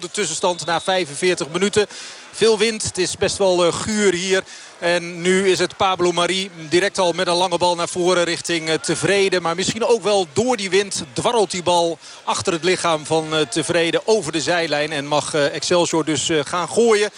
de tussenstand na 45 minuten. Veel wind, het is best wel eh, guur hier. En nu is het Pablo Marie direct al met een lange bal naar voren richting eh, Tevreden. Maar misschien ook wel door die wind dwarrelt die bal achter het lichaam van Tevreden over de zijlijn. En mag Excelsior dus gaan gooien.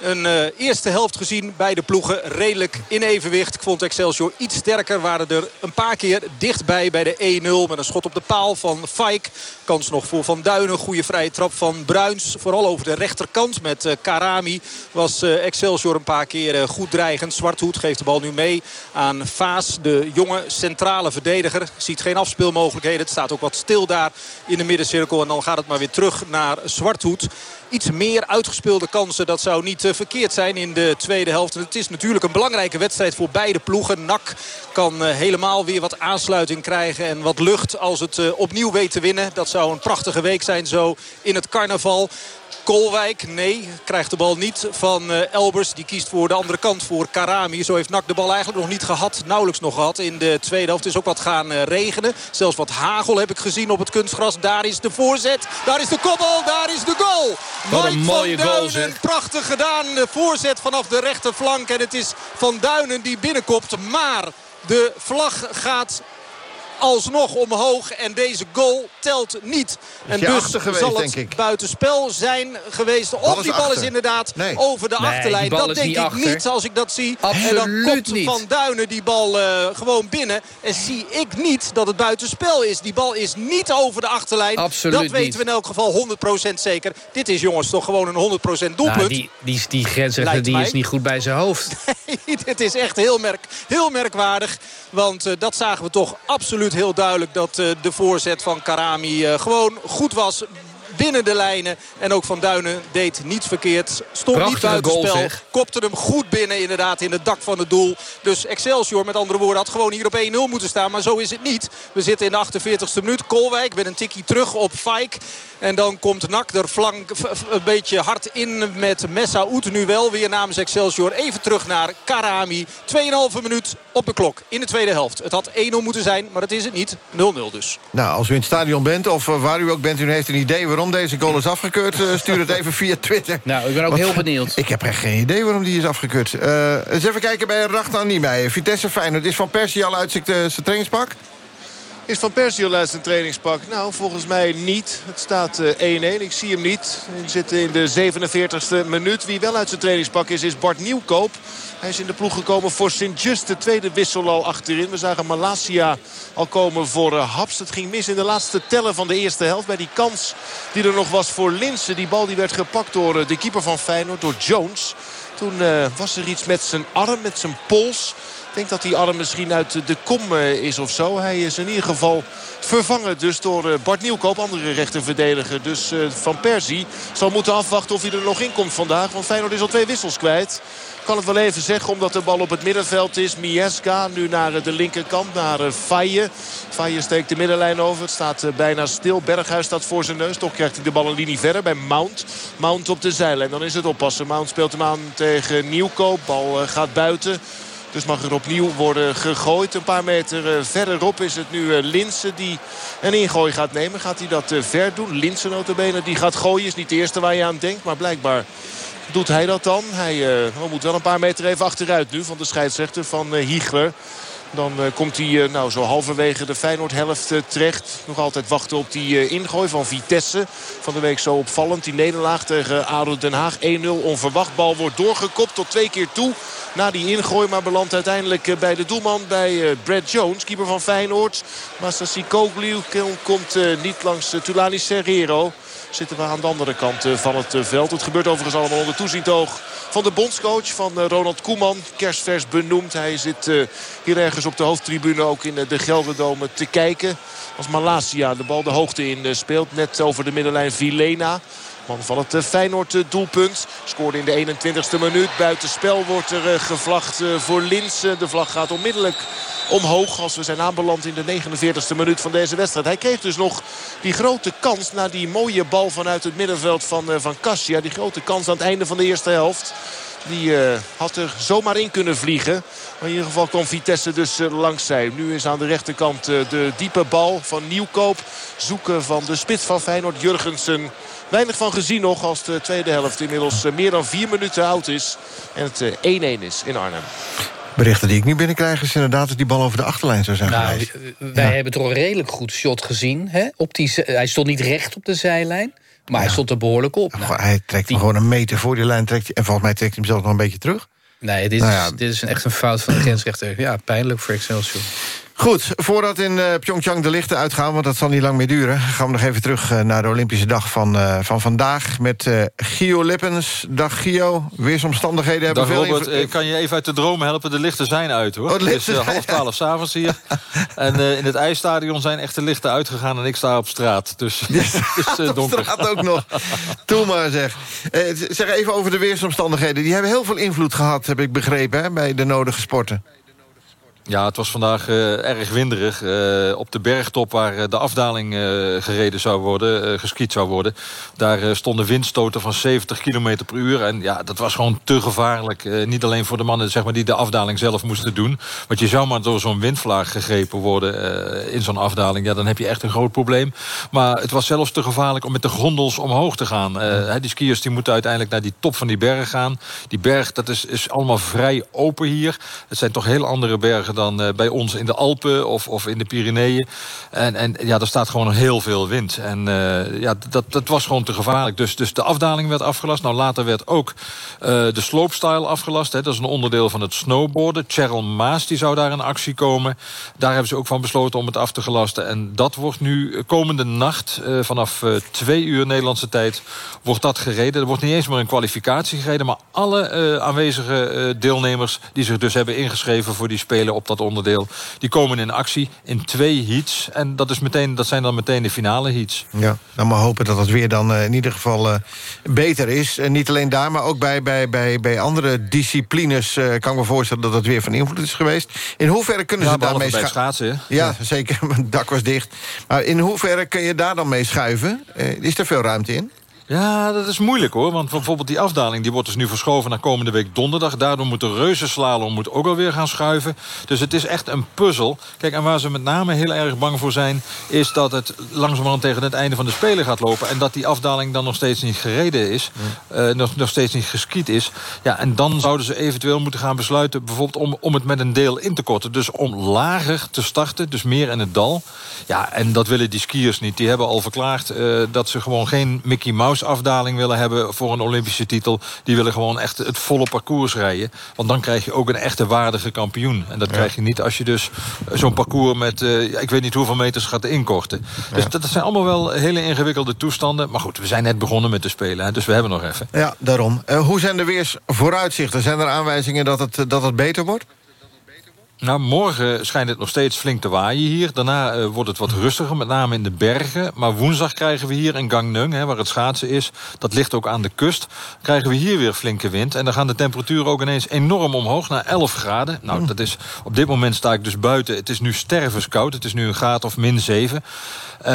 Een eh, eerste helft gezien. Beide ploegen redelijk in evenwicht. Ik vond Excelsior iets sterker. Waren er een paar keer dichtbij bij de 1-0. Met een schot op de paal van Fijk. Kans nog voor Van Duinen. Goede vrije trap van Bruins. Vooral over de rechterkant met eh, Karami. Was eh, Excelsior een paar keer goed dreigend. Zwarthoed geeft de bal nu mee aan Vaas. De jonge centrale verdediger. Ziet geen afspeelmogelijkheden. Het staat ook wat stil daar in de middencirkel. En dan gaat het maar weer terug naar Zwarthoed iets meer uitgespeelde kansen. Dat zou niet eh, verkeerd zijn in de tweede helft. Het is natuurlijk een belangrijke wedstrijd voor beide ploegen. NAC kan eh, helemaal weer wat aansluiting krijgen en wat lucht als het eh, opnieuw weet te winnen. Dat zou een prachtige week zijn zo in het carnaval. Kolwijk, nee, krijgt de bal niet van eh, Elbers. Die kiest voor de andere kant voor Karami. Zo heeft NAC de bal eigenlijk nog niet gehad. Nauwelijks nog gehad in de tweede helft. Het is ook wat gaan eh, regenen. Zelfs wat hagel heb ik gezien op het kunstgras. Daar is de voorzet. Daar is de kopbal. Daar is de goal. Wat een Mike mooie van goal, Duinen, zeg. Prachtig gedaan. De voorzet vanaf de rechterflank. En het is Van Duinen die binnenkopt. Maar de vlag gaat alsnog omhoog. En deze goal telt niet. En dus geweest, zal het buitenspel zijn geweest. Of die bal is inderdaad Nee. over de Nee, achterlijn. Dat denk niet ik achter. niet als ik dat zie. en dan Absoluut komt niet. Van Duinen die bal eh, gewoon binnen. En zie ik niet dat het buitenspel is. Die bal is niet over de achterlijn. Absoluut dat weten niet. we in elk geval 100% zeker. Dit is jongens toch gewoon een 100% doelpunt. Nou, die, die, die grensrechter Lijkt die mij. is niet goed bij zijn hoofd. <laughs> Dit is echt heel, merk, heel merkwaardig. Want eh, dat zagen we toch absoluut heel duidelijk. Dat eh, de voorzet van Karami eh, gewoon goed was binnen de lijnen. En ook Van Duinen deed niets verkeerd. Stond niet buitenspel. goal. Kopte hem goed binnen inderdaad in het dak van het doel. Dus Excelsior met andere woorden had gewoon hier op 1-0 moeten staan. Maar zo is het niet. We zitten in de 48e minuut. Kolwijk met een tikkie terug op Fijk. En dan komt Nak er flank een beetje hard in met Messaoud. Nu wel weer namens Excelsior. Even terug naar Karami. 2,5 minuut op de klok in de tweede helft. Het had 1-0 moeten zijn, maar dat is het niet. 0-0 dus. Nou, als u in het stadion bent of eh, waar u ook bent... u heeft een idee waarom deze goal is afgekeurd... eh, stuur het even via Twitter. Nou, ik ben ook Want heel benieuwd. <laughs> Ik heb echt geen idee waarom die is afgekeurd. Eh, eens even kijken bij Rachtan Niemeyer. Vitesse Feyenoord. Is Van Persie al uit eh, zijn trainingspak? Is Van Persie al uit zijn trainingspak? Nou, volgens mij niet. Het staat eh, 1-1. Ik zie hem niet. We zitten in de 47e minuut. Wie wel uit zijn trainingspak is, is Bart Nieuwkoop. Hij is in de ploeg gekomen voor Sint-Just. De tweede wissel al achterin. We zagen Malasia al komen voor eh, Haps. Het ging mis in de laatste tellen van de eerste helft. Bij die kans die er nog was voor Linsen. Die bal die werd gepakt door eh, de keeper van Feyenoord, door Jones. Toen eh, was er iets met zijn arm, met zijn pols. Ik denk dat die arm misschien uit de kom eh, is of zo. Hij is in ieder geval vervangen dus door eh, Bart Nieuwkoop, andere rechterverdediger. Dus eh, Van Persie zal moeten afwachten of hij er nog in komt vandaag. Want Feyenoord is al twee wissels kwijt. Kan het wel even zeggen omdat de bal op het middenveld is. Mieska nu naar de linkerkant, naar Faye. Faye steekt de middenlijn over. Het staat bijna stil. Berghuis staat voor zijn neus. Toch krijgt hij de bal een linie verder bij Mount. Mount op de zijlijn. Dan is het oppassen. Mount speelt hem aan tegen Nieuwkoop. Bal gaat buiten. Dus mag er opnieuw worden gegooid. Een paar meter eh, verderop is het nu eh, Linsen die een ingooi gaat nemen. Gaat hij dat eh, ver doen? Linsen notabene die gaat gooien. Is niet de eerste waar je aan denkt. Maar blijkbaar doet hij dat dan. Hij eh, moet wel een paar meter even achteruit nu van de scheidsrechter van eh, Hiegler. Dan eh, komt hij eh, nou, zo halverwege de Feyenoord-helft eh, terecht. Nog altijd wachten op die ingooi van Vitesse. Van de week zo opvallend. Die nederlaag tegen ADO Den Haag. 1-0 onverwacht. Bal wordt doorgekopt tot twee keer toe. Na die ingooi maar belandt uiteindelijk bij de doelman. Bij Brad Jones, keeper van Feyenoord. Masasi Koglu komt niet langs Tulani Serrero. Zitten we aan de andere kant eh, van het eh, veld. Het gebeurt overigens allemaal onder toezientoog van de bondscoach van eh, Ronald Koeman. Kerstvers benoemd. Hij zit hier ergens op de hoofdtribune ook in de Gelderdome te kijken. Als Malasia de bal de hoogte in speelt. Net over de middenlijn Vilena. Man van het eh, Feyenoord eh, doelpunt. Scoorde in de 21ste minuut. Buitenspel wordt er eh, gevlacht voor Linsen. De vlag gaat onmiddellijk omhoog als we zijn aanbeland in de 49ste minuut van deze wedstrijd. Hij kreeg dus nog die grote kans na die mooie bal vanuit het middenveld van, van Cassia. Die grote kans aan het einde van de eerste helft. Die had er zomaar in kunnen vliegen. Maar in ieder geval kwam Vitesse dus langs zij. Nu is aan de rechterkant de diepe bal van Nieuwkoop. Zoeken van de spits van Feyenoord, Jurgensen. Weinig van gezien nog als de tweede helft inmiddels uh, meer dan vier minuten oud is. En het 1-1 is in Arnhem. Berichten die ik nu binnenkrijg is inderdaad dat die bal over de achterlijn zou zijn nou, geweest. Wij ja. hebben toch een redelijk goed shot gezien. Hè? Op die, hij stond niet recht op de zijlijn. Maar ja. hij stond er behoorlijk op. Nou, hij trekt die... hem gewoon een meter voor die lijn. Trekt en volgens mij trekt hij hem zelf nog een beetje terug. Nee, dit, nou ja. is, dit is echt een fout van de grensrechter. Ja, pijnlijk voor Excelsior. Goed, voordat in uh, Pyeongchang de lichten uitgaan... want dat zal niet lang meer duren... gaan we nog even terug uh, naar de Olympische dag van, uh, van vandaag... met Gio Lippens. Dag Gio, weersomstandigheden hebben Dag veel... Robert, ik kan je even uit de droom helpen. De lichten zijn uit, hoor. Oh, het is half twaalf s'avonds hier. <laughs> en in het ijsstadion zijn echt de lichten uitgegaan... en ik sta op straat, dus <laughs> <laughs> het is donker. op straat ook nog. Doe maar, zeg. zeg even over de weersomstandigheden. Die hebben heel veel invloed gehad, heb ik begrepen... Hè, bij de nodige sporten. Ja, het was vandaag uh, erg winderig. Uh, op de bergtop waar uh, de afdaling gereden zou worden, geskiet zou worden... daar stonden windstoten van 70 km per uur. En ja, dat was gewoon te gevaarlijk. niet alleen voor de mannen zeg maar, die de afdaling zelf moesten doen. Want je zou maar door zo'n windvlaag gegrepen worden in zo'n afdaling. Ja, dan heb je echt een groot probleem. Maar het was zelfs te gevaarlijk om met de gondels omhoog te gaan. die skiers die moeten uiteindelijk naar die top van die berg gaan. Die berg, dat is, is allemaal vrij open hier. Het zijn toch heel andere bergen dan eh, bij ons in de Alpen of, of in de Pyreneeën. En, en ja, er staat gewoon heel veel wind. En eh, ja, dat, dat was gewoon te gevaarlijk. Dus, dus de afdaling werd afgelast. Nou, later werd ook eh, de slopestyle afgelast. Hè. Dat is een onderdeel van het snowboarden. Cheryl Maas die zou daar in actie komen. Daar hebben ze ook van besloten om het af te gelasten. En dat wordt nu komende nacht, vanaf twee uur Nederlandse tijd... wordt dat gereden. Er wordt niet eens meer een kwalificatie gereden... maar alle aanwezige deelnemers die zich dus hebben ingeschreven... voor die spelen op dat onderdeel, die komen in actie in twee heats. En dat, is meteen, dat zijn dan meteen de finale heats. Ja, dan maar hopen dat het weer dan eh, in ieder geval eh, beter is. En niet alleen daar, maar ook bij, bij, bij, bij andere disciplines... eh, kan ik me voorstellen dat het weer van invloed is geweest. In hoeverre kunnen Ja, ze daarmee scha- schaatsen? Ja, zeker, <laughs> het dak was dicht. Maar in hoeverre kun je daar dan mee schuiven? Is er veel ruimte in? Ja, dat is moeilijk hoor. Want bijvoorbeeld die afdaling die wordt dus nu verschoven naar komende week donderdag. Daardoor moet de reuzenslalom moet ook alweer gaan schuiven. Dus het is echt een puzzel. Kijk, en waar ze met name heel erg bang voor zijn... is dat het langzamerhand tegen het einde van de Spelen gaat lopen... en dat die afdaling dan nog steeds niet gereden is. eh, nog, nog steeds niet geskiet is. Ja, en dan zouden ze eventueel moeten gaan besluiten... bijvoorbeeld om, om het met een deel in te korten. Dus om lager te starten, dus meer in het dal. Ja, en dat willen die skiers niet. Die hebben al verklaard eh, dat ze gewoon geen Mickey Mouse afdaling willen hebben voor een Olympische titel. Die willen gewoon echt het volle parcours rijden. Want dan krijg je ook een echte waardige kampioen. En dat krijg je niet als je dus zo'n parcours met... eh, ik weet niet hoeveel meters gaat inkorten. Dus dat, dat zijn allemaal wel hele ingewikkelde toestanden. Maar goed, we zijn net begonnen met te spelen. Hè, dus we hebben nog even. Ja, daarom. Eh, hoe zijn de weersvooruitzichten? Zijn er aanwijzingen dat het, eh, dat het beter wordt? Nou, morgen schijnt het nog steeds flink te waaien hier. Daarna eh, wordt het wat rustiger, met name in de bergen. Maar woensdag krijgen we hier in Gangneung, hè, waar het schaatsen is... dat ligt ook aan de kust, krijgen we hier weer flinke wind. En dan gaan de temperaturen ook ineens enorm omhoog, naar 11 graden. Nou, dat is, op dit moment sta ik dus buiten. Het is nu stervenskoud, het is nu een graad of min 7.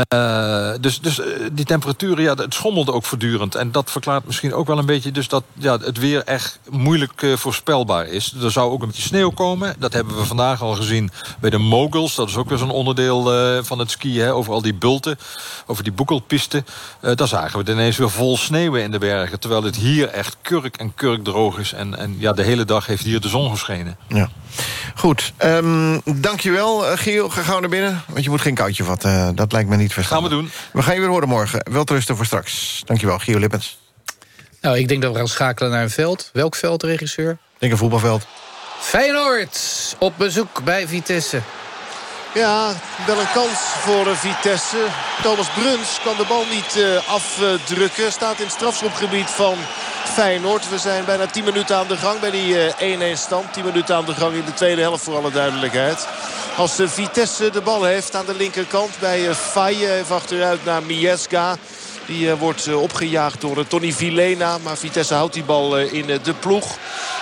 Eh, dus dus eh, die temperaturen, ja, het schommelde ook voortdurend. En dat verklaart misschien ook wel een beetje... dus dat ja, het weer echt moeilijk voorspelbaar is. Er zou ook een beetje sneeuw komen. Dat hebben we vandaag al gezien bij de moguls. Dat is ook weer zo'n onderdeel eh, van het skiën. Hè, over al die bulten, over die boekelpisten. Eh daar zagen we het ineens weer vol sneeuwen in de bergen. Terwijl het hier echt kurk en kurk droog is. En, en ja, de hele dag heeft hier de zon geschenen. Ja. Goed, um, dankjewel uh, Giel. Ga gauw naar binnen, want je moet geen koudje vatten. Uh, dat lijkt me niet verstandig. Gaan we doen. We gaan je weer horen morgen. Wel rusten voor straks. Dankjewel, Giel Lippens. Nou, ik denk dat we gaan schakelen naar een veld. Welk veld, regisseur? Ik denk een voetbalveld. Feyenoord, op bezoek bij Vitesse. Ja, wel een kans voor Vitesse. Thomas Bruns kan de bal niet uh, afdrukken. Staat in het strafschopgebied van Feyenoord. We zijn bijna 10 minuten aan de gang bij die 1-1 stand. 10 minuten aan de gang in de tweede helft voor alle duidelijkheid. Als de Vitesse de bal heeft aan de linkerkant bij Faye. Even achteruit naar Miesga. Die uh, wordt uh, opgejaagd door uh, Tony Vilena. Maar Vitesse houdt die bal in de ploeg.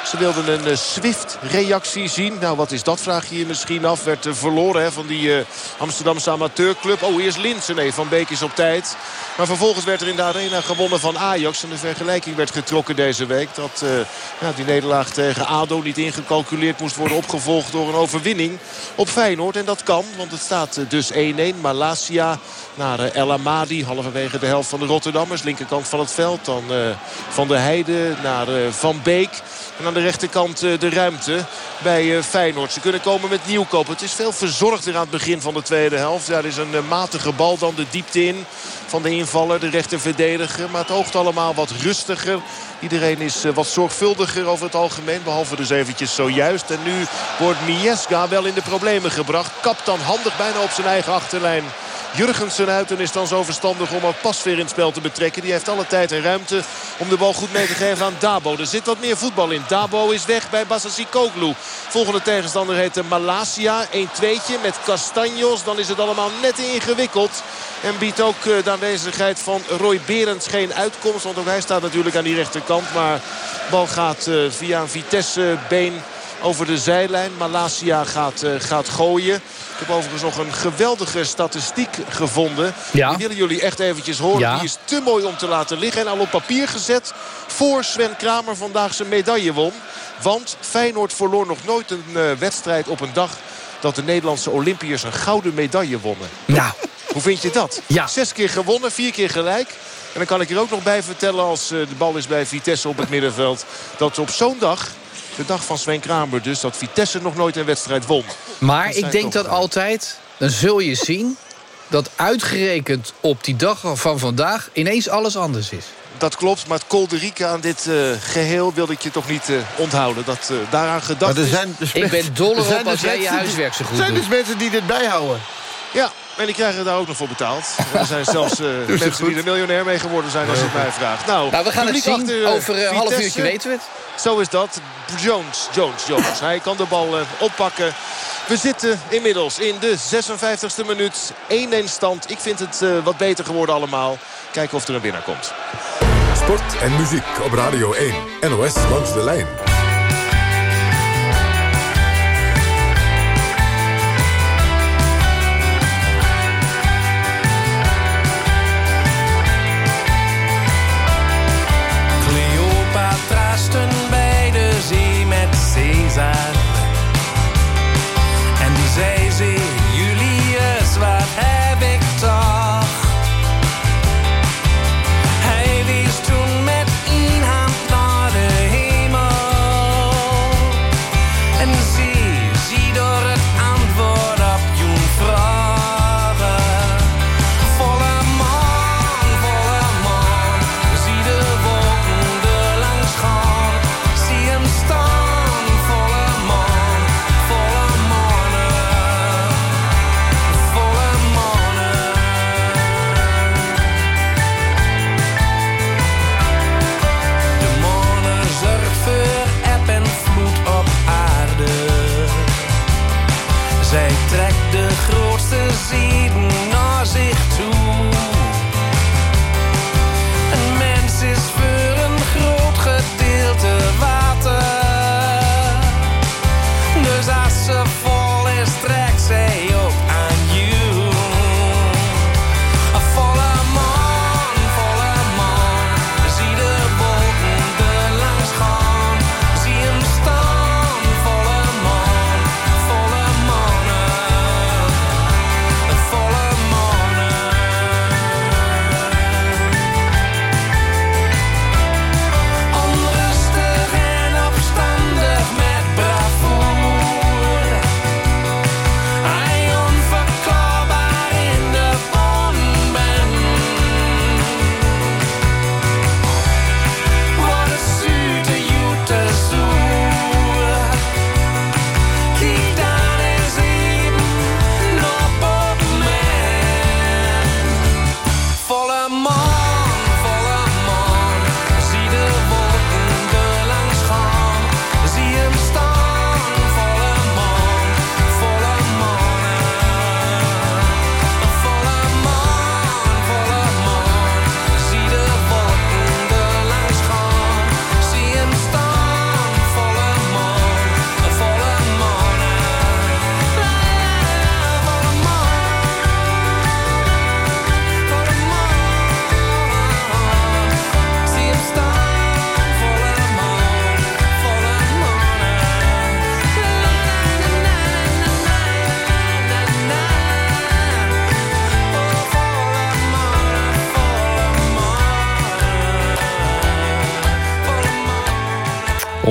Ze wilden een Swift-reactie zien. Nou, wat is dat, vraag je je misschien af. Werd verloren hè, van die Amsterdamse amateurclub. Oh, eerst Linsen. Nee, Van Beek is op tijd. Maar vervolgens werd er in de arena gewonnen van Ajax. En de vergelijking werd getrokken deze week. Dat ja, die nederlaag tegen ADO niet ingecalculeerd moest worden. Opgevolgd door een overwinning op Feyenoord. En dat kan, want het staat dus 1-1. Malasia naar El Amadi, halverwege de helft van de Rotterdammers. Linkerkant van het veld. Dan uh, Van der Heijden naar uh, Van Beek. En aan de rechterkant uh, de ruimte bij Feyenoord. Ze kunnen komen met Nieuwkoop. Het is veel verzorgder aan het begin van de tweede helft. Ja, er is een matige bal dan de diepte in van de invaller, de rechterverdediger. Maar het oogt allemaal wat rustiger. Iedereen is wat zorgvuldiger over het algemeen. Behalve dus eventjes zojuist. En nu wordt Miesga wel in de problemen gebracht. Kapt dan handig bijna op zijn eigen achterlijn. Jurgensen uit en is dan zo verstandig om ook pas weer in het spel te betrekken. Die heeft alle tijd en ruimte om de bal goed mee te geven aan Dabo. Er zit wat meer voetbal in. Dabo is weg bij Basasi Koglu. Volgende tegenstander heet Malasia. 1-2'tje met Castanjos. Dan is het allemaal net ingewikkeld. En biedt ook de aanwezigheid van Roy Berends geen uitkomst. Want ook hij staat natuurlijk aan die rechterkant. Maar de bal gaat via een Vitesse-been over de zijlijn. Malasia gaat, uh, gaat gooien. Ik heb overigens nog een geweldige statistiek gevonden. Ja. Die willen jullie echt eventjes horen. Ja. Die is te mooi om te laten liggen. En al op papier gezet voor Sven Kramer vandaag zijn medaille won. Want Feyenoord verloor nog nooit een uh, wedstrijd op een dag... dat de Nederlandse Olympiërs een gouden medaille wonnen. Nou. Hoe vind je dat? Ja. Zes keer gewonnen, vier keer gelijk. En dan kan ik er ook nog bij vertellen als uh, de bal is bij Vitesse op het middenveld... dat op zo'n dag De dag van Sven Kramer dus dat Vitesse nog nooit een wedstrijd won. Maar ik denk dat altijd, dan zul je zien... dat uitgerekend op die dag van vandaag ineens alles anders is. Dat klopt, maar het kolderieke aan dit eh, geheel wilde ik je toch niet eh, onthouden. Dat eh, daaraan gedacht Maar er zijn dus Ik ben dol erop als dus jij je huiswerk zo goed Er zijn dus mensen die dit bijhouden. Ja, en die krijgen daar ook nog voor betaald. <laughs> Er zijn zelfs eh, mensen goed. die er miljonair mee geworden zijn als je het mij vraagt. Nou, Nou, we gaan het zien. achter, eh, Over een half uurtje weten we het. Zo is dat. Jones, Jones, Jones. Hij kan de bal eh, oppakken. We zitten inmiddels in de 56e minuut. 1-1 stand. Ik vind het eh, wat beter geworden allemaal. Kijken of er een winnaar komt. Sport en muziek op Radio 1. NOS langs de lijn.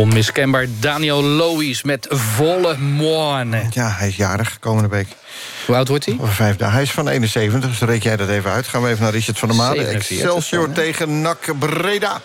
Onmiskenbaar Daniel Loïs met volle moorne. Ja, hij is jarig komende week. Hoe oud wordt hij? Over vijf dagen. Hij is van 71, dus reken jij dat even uit. Gaan we even naar Richard van der. 47 Excelsior tegen NAC Breda.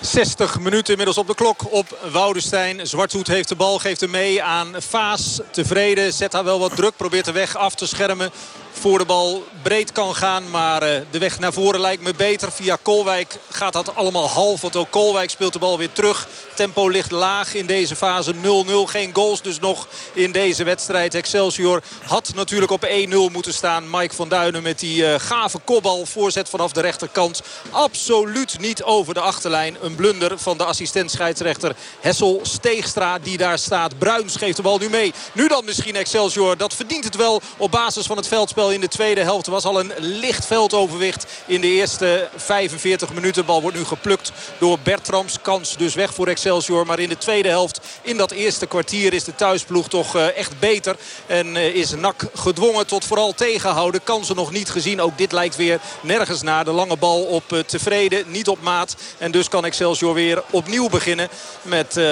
60 minuten inmiddels op de klok op Woudenstein. Zwarthoed heeft de bal, geeft hem mee aan Vaas. Tevreden, zet haar wel wat druk, probeert de weg af te schermen. Voor de bal breed kan gaan, maar eh, de weg naar voren lijkt me beter. Via Kolwijk gaat dat allemaal half, want ook Kolwijk speelt de bal weer terug. Tempo ligt laag in deze fase 0-0. Geen goals dus nog in deze wedstrijd. Excelsior had natuurlijk op 1-0 moeten staan. Mike van Duinen met die eh, gave kopbal. Voorzet vanaf de rechterkant. Absoluut niet over de achterlijn. Een blunder van de assistent scheidsrechter Hessel Steegstra die daar staat. Bruins geeft de bal nu mee. Nu dan misschien Excelsior. Dat verdient het wel op basis van het veldspel in de tweede helft. Was al een licht veldoverwicht in de eerste 45 minuten. Bal wordt nu geplukt door Bertrams. Kans dus weg voor Excelsior. Maar in de tweede helft, in dat eerste kwartier... is de thuisploeg toch eh, echt beter. En eh, is NAC gedwongen tot vooral tegenhouden. Kansen nog niet gezien. Ook dit lijkt weer nergens naar. De lange bal op eh, tevreden, niet op maat. En dus kan Excelsior weer opnieuw beginnen met uh,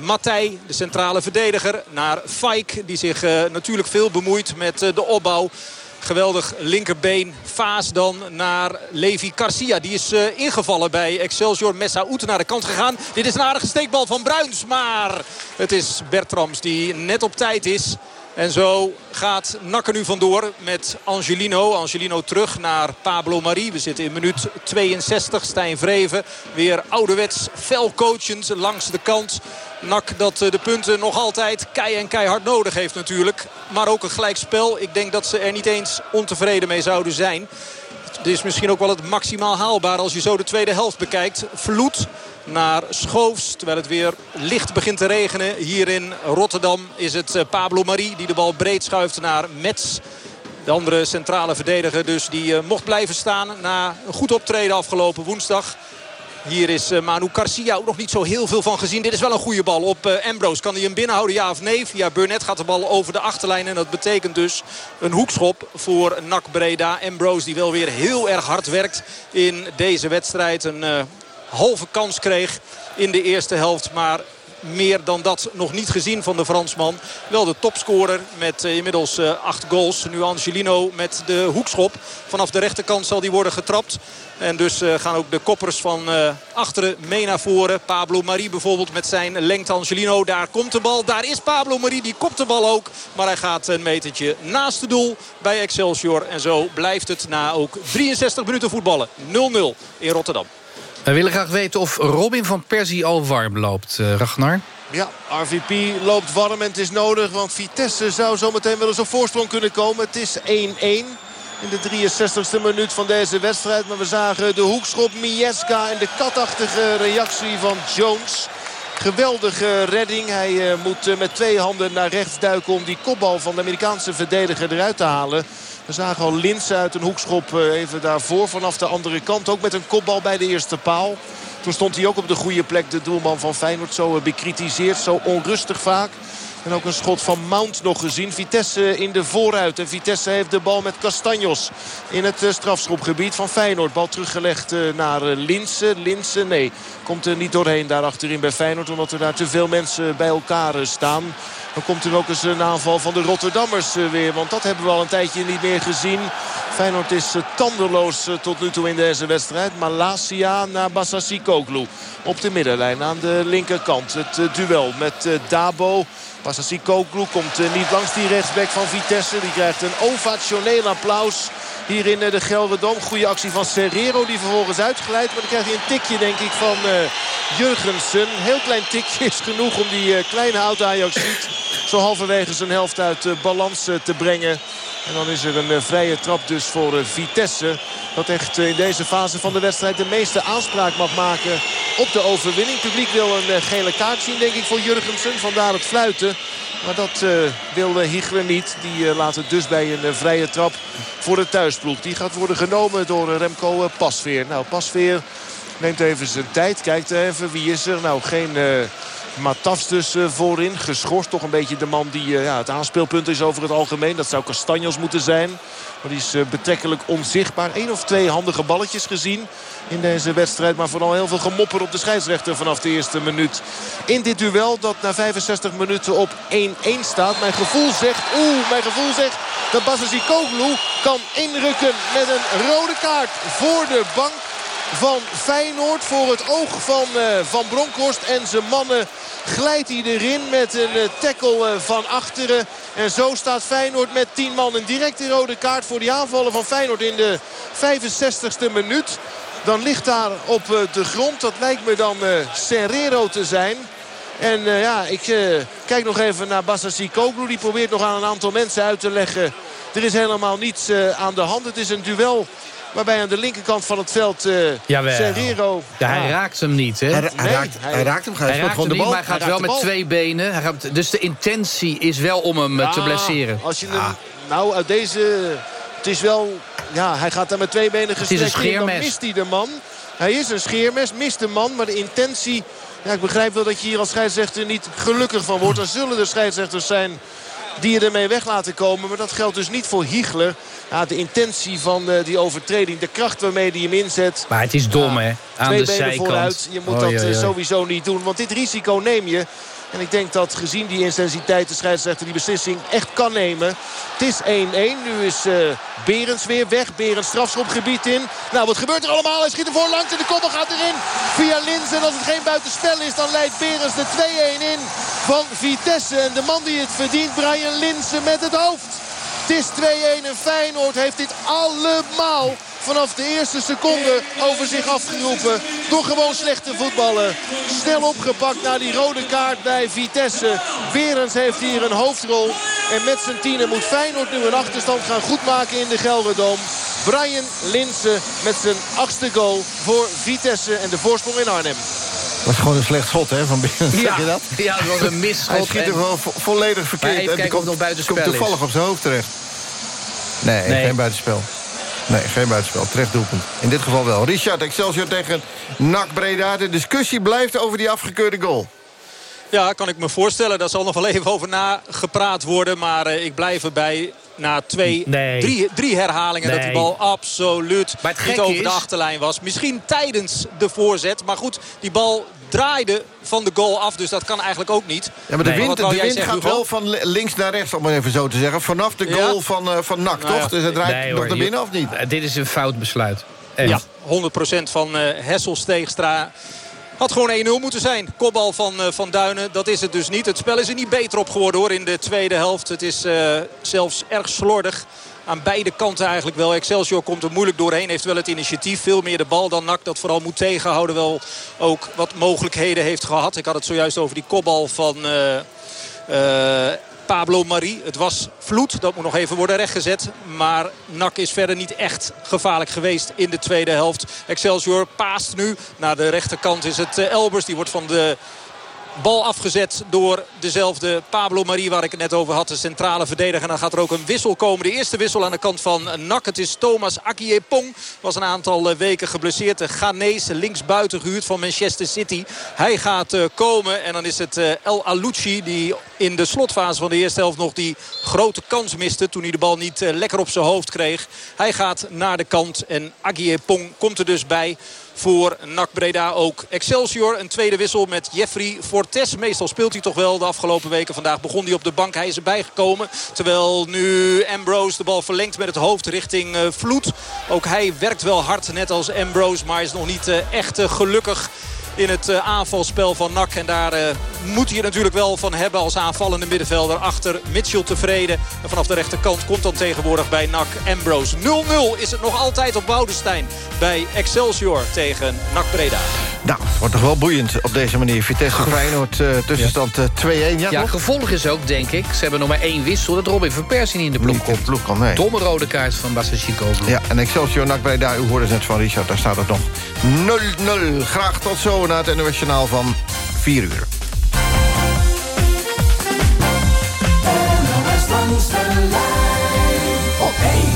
Matthij, de centrale verdediger. Naar Fike, die zich natuurlijk veel bemoeit met de opbouw. Geweldig linkerbeen. Vaas dan naar Levi Garcia. Die is uh, ingevallen bij Excelsior. Messaoud naar de kant gegaan. Dit is een aardige steekbal van Bruins. Maar het is Bertrams die net op tijd is. En zo gaat Nakker nu vandoor met Angelino. Angelino terug naar Pablo Marie. We zitten in minuut 62. Stijn Vreven weer ouderwets fel coachend langs de kant. Nak dat de punten nog altijd kei en keihard nodig heeft natuurlijk. Maar ook een gelijkspel. Ik denk dat ze er niet eens ontevreden mee zouden zijn. Het is misschien ook wel het maximaal haalbaar als je zo de tweede helft bekijkt. Vloed naar Schoofs. Terwijl het weer licht begint te regenen. Hier in Rotterdam is het Pablo Marie die de bal breed schuift naar Mets. De andere centrale verdediger dus die uh, mocht blijven staan na een goed optreden afgelopen woensdag. Hier is uh, Manu Garcia ook nog niet zo heel veel van gezien. Dit is wel een goede bal op uh, Ambrose. Kan hij hem binnenhouden, ja of nee? Via Burnett gaat de bal over de achterlijn. En dat betekent dus een hoekschop voor NAC Breda. Ambrose die wel weer heel erg hard werkt in deze wedstrijd. Een uh, halve kans kreeg in de eerste helft. Maar meer dan dat nog niet gezien van de Fransman. Wel de topscorer met uh, inmiddels uh, acht goals. Nu Angelino met de hoekschop. Vanaf de rechterkant zal die worden getrapt. En dus uh, gaan ook de koppers van achteren mee naar voren. Pablo Marie bijvoorbeeld met zijn lengte Angelino. Daar komt de bal. Daar is Pablo Marie. Die kopt de bal ook. Maar hij gaat een metertje naast het doel bij Excelsior. En zo blijft het na ook 63 minuten voetballen. 0-0 in Rotterdam. We willen graag weten of Robin van Persie al warm loopt, uh, Ragnar. Ja, RVP loopt warm en het is nodig. Want Vitesse zou zometeen wel eens op voorsprong kunnen komen. Het is 1-1 in de 63ste minuut van deze wedstrijd. Maar we zagen de hoekschop Mieska en de katachtige reactie van Jones. Geweldige redding. Hij uh, moet uh, met twee handen naar rechts duiken om die kopbal van de Amerikaanse verdediger eruit te halen. We zagen al Linsen uit een hoekschop even daarvoor vanaf de andere kant. Ook met een kopbal bij de eerste paal. Toen stond hij ook op de goede plek. De doelman van Feyenoord zo bekritiseerd. Zo onrustig vaak. En ook een schot van Mount nog gezien. Vitesse in de vooruit. En Vitesse heeft de bal met Castanjos in het strafschopgebied van Feyenoord. Bal teruggelegd naar Linsen. Linsen, nee, komt er niet doorheen daar achterin bij Feyenoord. Omdat er daar te veel mensen bij elkaar staan. Dan komt er ook eens een aanval van de Rotterdammers weer. Want dat hebben we al een tijdje niet meer gezien. Feyenoord is tandeloos tot nu toe in deze wedstrijd. Malasia naar Bassassi Koglu. Op de middenlijn aan de linkerkant. Het duel met Dabo. Bassassi Koglu komt niet langs die rechtsback van Vitesse. Die krijgt een ovationeel applaus hier in de Gelderdom. Goede actie van Serrero die vervolgens uitglijdt. Maar dan krijgt hij een tikje denk ik van uh, Jurgensen. Heel klein tikje is genoeg om die uh, kleine oud Ajax zo halverwege zijn helft uit balans te brengen. En dan is er een vrije trap dus voor Vitesse. Dat echt in deze fase van de wedstrijd de meeste aanspraak mag maken op de overwinning. Het publiek wil een gele kaart zien denk ik voor Jurgensen. Vandaar het fluiten. Maar dat uh, wilde Higler niet. Die uh, laat het dus bij een uh, vrije trap voor de thuisploeg. Die gaat worden genomen door Remco Pasveer. Nou, Pasveer neemt even zijn tijd. Kijkt even wie is er. Nou, geen... Matafs dus uh, voorin. Geschorst toch een beetje de man die uh, ja, het aanspeelpunt is over het algemeen. Dat zou Castanjos moeten zijn. Maar die is uh, betrekkelijk onzichtbaar. Eén of twee handige balletjes gezien in deze wedstrijd. Maar vooral heel veel gemopper op de scheidsrechter vanaf de eerste minuut. In dit duel dat na 65 minuten op 1-1 staat. Mijn gevoel zegt, oeh, mijn gevoel zegt dat Basasi Koglu kan inrukken met een rode kaart voor de bank van Feyenoord. Voor het oog van uh, Van Bronckhorst en zijn mannen glijdt hij erin met een uh, tackle uh, van achteren. En zo staat Feyenoord met 10 man. Een directe rode kaart voor die aanvallen van Feyenoord in de 65ste minuut. Dan ligt daar op de grond, dat lijkt me dan Serrero te zijn. En ja, ik kijk nog even naar Bassassi Koglu. Die probeert nog aan een aantal mensen uit te leggen. Er is helemaal niets aan de hand. Het is een duel Waarbij aan de linkerkant van het veld uh, Serrero... Ja, hij raakt hem niet, hè? Hij, hij, raakt, hij, hij raakt hem, hij, hij raakt gewoon de bal. Niet, maar hij gaat wel met twee benen. Hij gaat, dus de intentie is wel om hem ja, te blesseren. Als je hem Nou, uit deze... Het is wel... Ja, hij gaat daar met twee benen is een gestrekt in. Dan scheermes. mist hij de man. Hij is een scheermes, mist de man. Maar de intentie... Ja, ik begrijp wel dat je hier als scheidsrechter niet gelukkig van wordt. Er zullen er scheidsrechters zijn die je ermee weg laten komen. Maar dat geldt dus niet voor Hiegler. Ja, de intentie van eh, die overtreding, de kracht waarmee hij hem inzet. Maar het is dom, hè? Aan Twee de benen zijkant. vooruit. Je moet dat eh, sowieso niet doen. Want dit risico neem je. En ik denk dat gezien die intensiteit de scheidsrechter die beslissing echt kan nemen. Het is 1-1. Nu is eh Berends weer weg. Berends strafschopgebied in. Nou, wat gebeurt er allemaal? Hij schiet er voorlangs en de koppel gaat erin. Via Lins. En als het geen buitenspel is, dan leidt Berends de 2-1 in van Vitesse. En de man die het verdient, Brian Linsen met het hoofd. Het is 2-1 en Feyenoord heeft dit allemaal vanaf de eerste seconde over zich afgeroepen. Door gewoon slechte voetballen. Snel opgepakt naar die rode kaart bij Vitesse. Berends heeft hier een hoofdrol. En met zijn tienen moet Feyenoord nu een achterstand gaan goedmaken in de Gelredome. Brian Linsen met zijn achtste goal voor Vitesse en de voorsprong in Arnhem. Dat is gewoon een slecht schot hè, van binnen. Ja. Zeg je dat? Ja, het was een misschot. Hij schiet en- er gewoon vo- volledig Maar verkeerd. even en die komt, het nog buitenspel komt toevallig is. op zijn hoofd terecht. Nee, Nee. geen buitenspel. Nee, geen buitenspel. Terecht doelpunt. In dit geval wel. Richard, Excelsior tegen NAC Breda. De discussie blijft over die afgekeurde goal. Ja, kan ik me voorstellen. Daar zal nog wel even over nagepraat worden. Maar eh, ik blijf erbij na twee, Nee. drie, drie herhalingen... dat die bal absoluut niet over de achterlijn was. Misschien tijdens de voorzet. Maar goed, die bal draaide van de goal af. Dus dat kan eigenlijk ook niet. Ja, maar de Nee. wind, de wind gaat Hugo? wel van li- links naar rechts, om het even zo te zeggen. Vanaf de Ja. goal van, eh, van NAC, Nou toch? Dus het draait Nee, nog hoor, naar je- binnen of niet? Eh, Dit is een fout besluit. Echt. Ja, 100% van eh Hessels Steegstra. Had gewoon 1-0 moeten zijn. Kopbal van eh, Van Duinen, dat is het dus niet. Het spel is er niet beter op geworden hoor in de tweede helft. Het is eh, zelfs erg slordig. Aan beide kanten eigenlijk wel. Excelsior komt er moeilijk doorheen. Heeft wel het initiatief. Veel meer de bal dan NAC. Dat vooral moet tegenhouden. Wel ook wat mogelijkheden heeft gehad. Ik had het zojuist over die kopbal van... eh, eh, Pablo Marie. Het was vloed, dat moet nog even worden rechtgezet. Maar NAC is verder niet echt gevaarlijk geweest in de tweede helft. Excelsior paast nu. Naar de rechterkant is het eh, Elbers. Die wordt van de Bal afgezet door dezelfde Pablo Marie waar ik het net over had. De centrale verdediger. En dan gaat er ook een wissel komen. De eerste wissel aan de kant van NAC. Het is Thomas Akiepong. Was een aantal eh, weken geblesseerd. De Ghanese linksbuiten gehuurd van Manchester City. Hij gaat eh, komen. En dan is het eh, El Alouchi die in de slotfase van de eerste helft nog die grote kans miste. Toen hij de bal niet lekker op zijn hoofd kreeg. Hij gaat naar de kant. En Akiepong komt er dus bij voor NAC Breda ook. Excelsior, een tweede wissel met Jeffrey Fortes. Meestal speelt hij toch wel de afgelopen weken. Vandaag begon hij op de bank. Hij is erbij gekomen. Terwijl nu Ambrose de bal verlengt met het hoofd richting eh, Vloed. Ook hij werkt wel hard, net als Ambrose. Maar is nog niet eh, echt eh, gelukkig in het eh, aanvalspel van NAC. En daar eh, moet hij het natuurlijk wel van hebben als aanvallende middenvelder. Achter Mitchell tevreden. En vanaf de rechterkant komt dan tegenwoordig bij NAC Ambrose. 0-0 is het nog altijd op Boudestein bij Excelsior tegen NAC Breda. Nou, het wordt toch wel boeiend op deze manier. Vitesse Feyenoord, eh, tussenstand eh, 2-1. Ja, Ja, gevolg is ook, denk ik... ze hebben nog maar één wissel, dat Robin van Persie niet in de ploeg komt. ploeg kan mee. Domme rode kaart van Basashiko. Ja, en Excelsior NAC Breda, u hoorde het net van Richard, daar staat het nog 0-0. Graag tot zo na het NOS Journaal van 4 uur. langs de lijn op 1.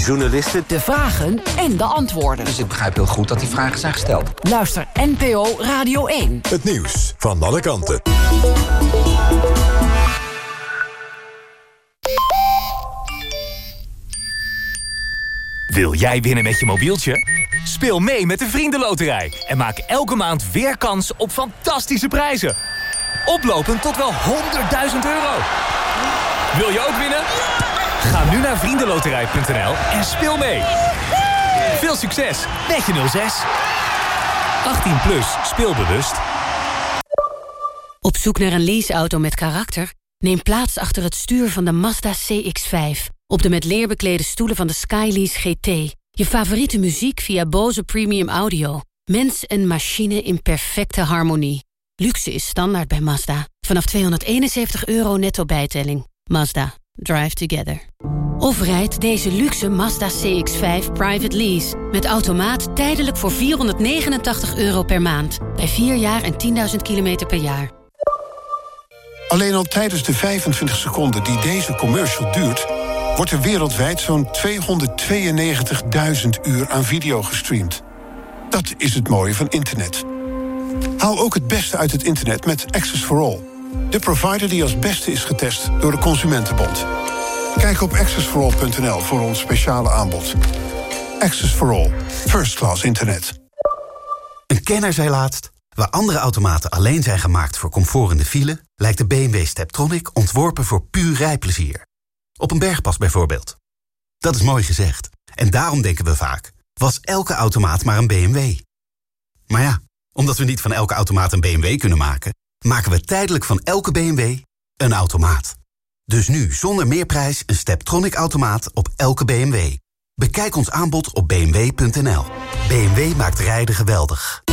journalisten. De vragen en de antwoorden. Dus ik begrijp heel goed dat die vragen zijn gesteld. Luister NPO Radio 1. Het nieuws van alle kanten. Wil jij winnen met je mobieltje? Speel mee met de Vriendenloterij en maak elke maand weer kans op fantastische prijzen. Oplopend tot wel 100.000 euro. Wil je ook winnen? Ga nu naar vriendenloterij.nl en speel mee. Veel succes met je 06. 18 plus, speelbewust. Op zoek naar een leaseauto met karakter? Neem plaats achter het stuur van de Mazda CX-5. Op de met leer beklede stoelen van de Skylease GT. Je favoriete muziek via Bose Premium Audio. Mens en machine in perfecte harmonie. Luxe is standaard bij Mazda. Vanaf 271 euro netto bijtelling. Mazda. Drive together. Of rijd deze luxe Mazda CX-5 private lease. Met automaat tijdelijk voor 489 euro per maand. Bij 4 jaar en 10.000 kilometer per jaar. Alleen al tijdens de 25 seconden die deze commercial duurt... wordt er wereldwijd zo'n 292.000 uur aan video gestreamd. Dat is het mooie van internet. Haal ook het beste uit het internet met Access for All. De provider die als beste is getest door de Consumentenbond. Kijk op accessforall.nl voor ons speciale aanbod. Access for All. First class internet. Een kenner zei laatst... waar andere automaten alleen zijn gemaakt voor comfort in de file... lijkt de BMW Steptronic ontworpen voor puur rijplezier. Op een bergpas bijvoorbeeld. Dat is mooi gezegd. En daarom denken we vaak... was elke automaat maar een BMW? Maar ja, omdat we niet van elke automaat een BMW kunnen maken... maken we tijdelijk van elke BMW een automaat. Dus nu zonder meerprijs een Steptronic-automaat op elke BMW. Bekijk ons aanbod op bmw.nl. BMW maakt rijden geweldig.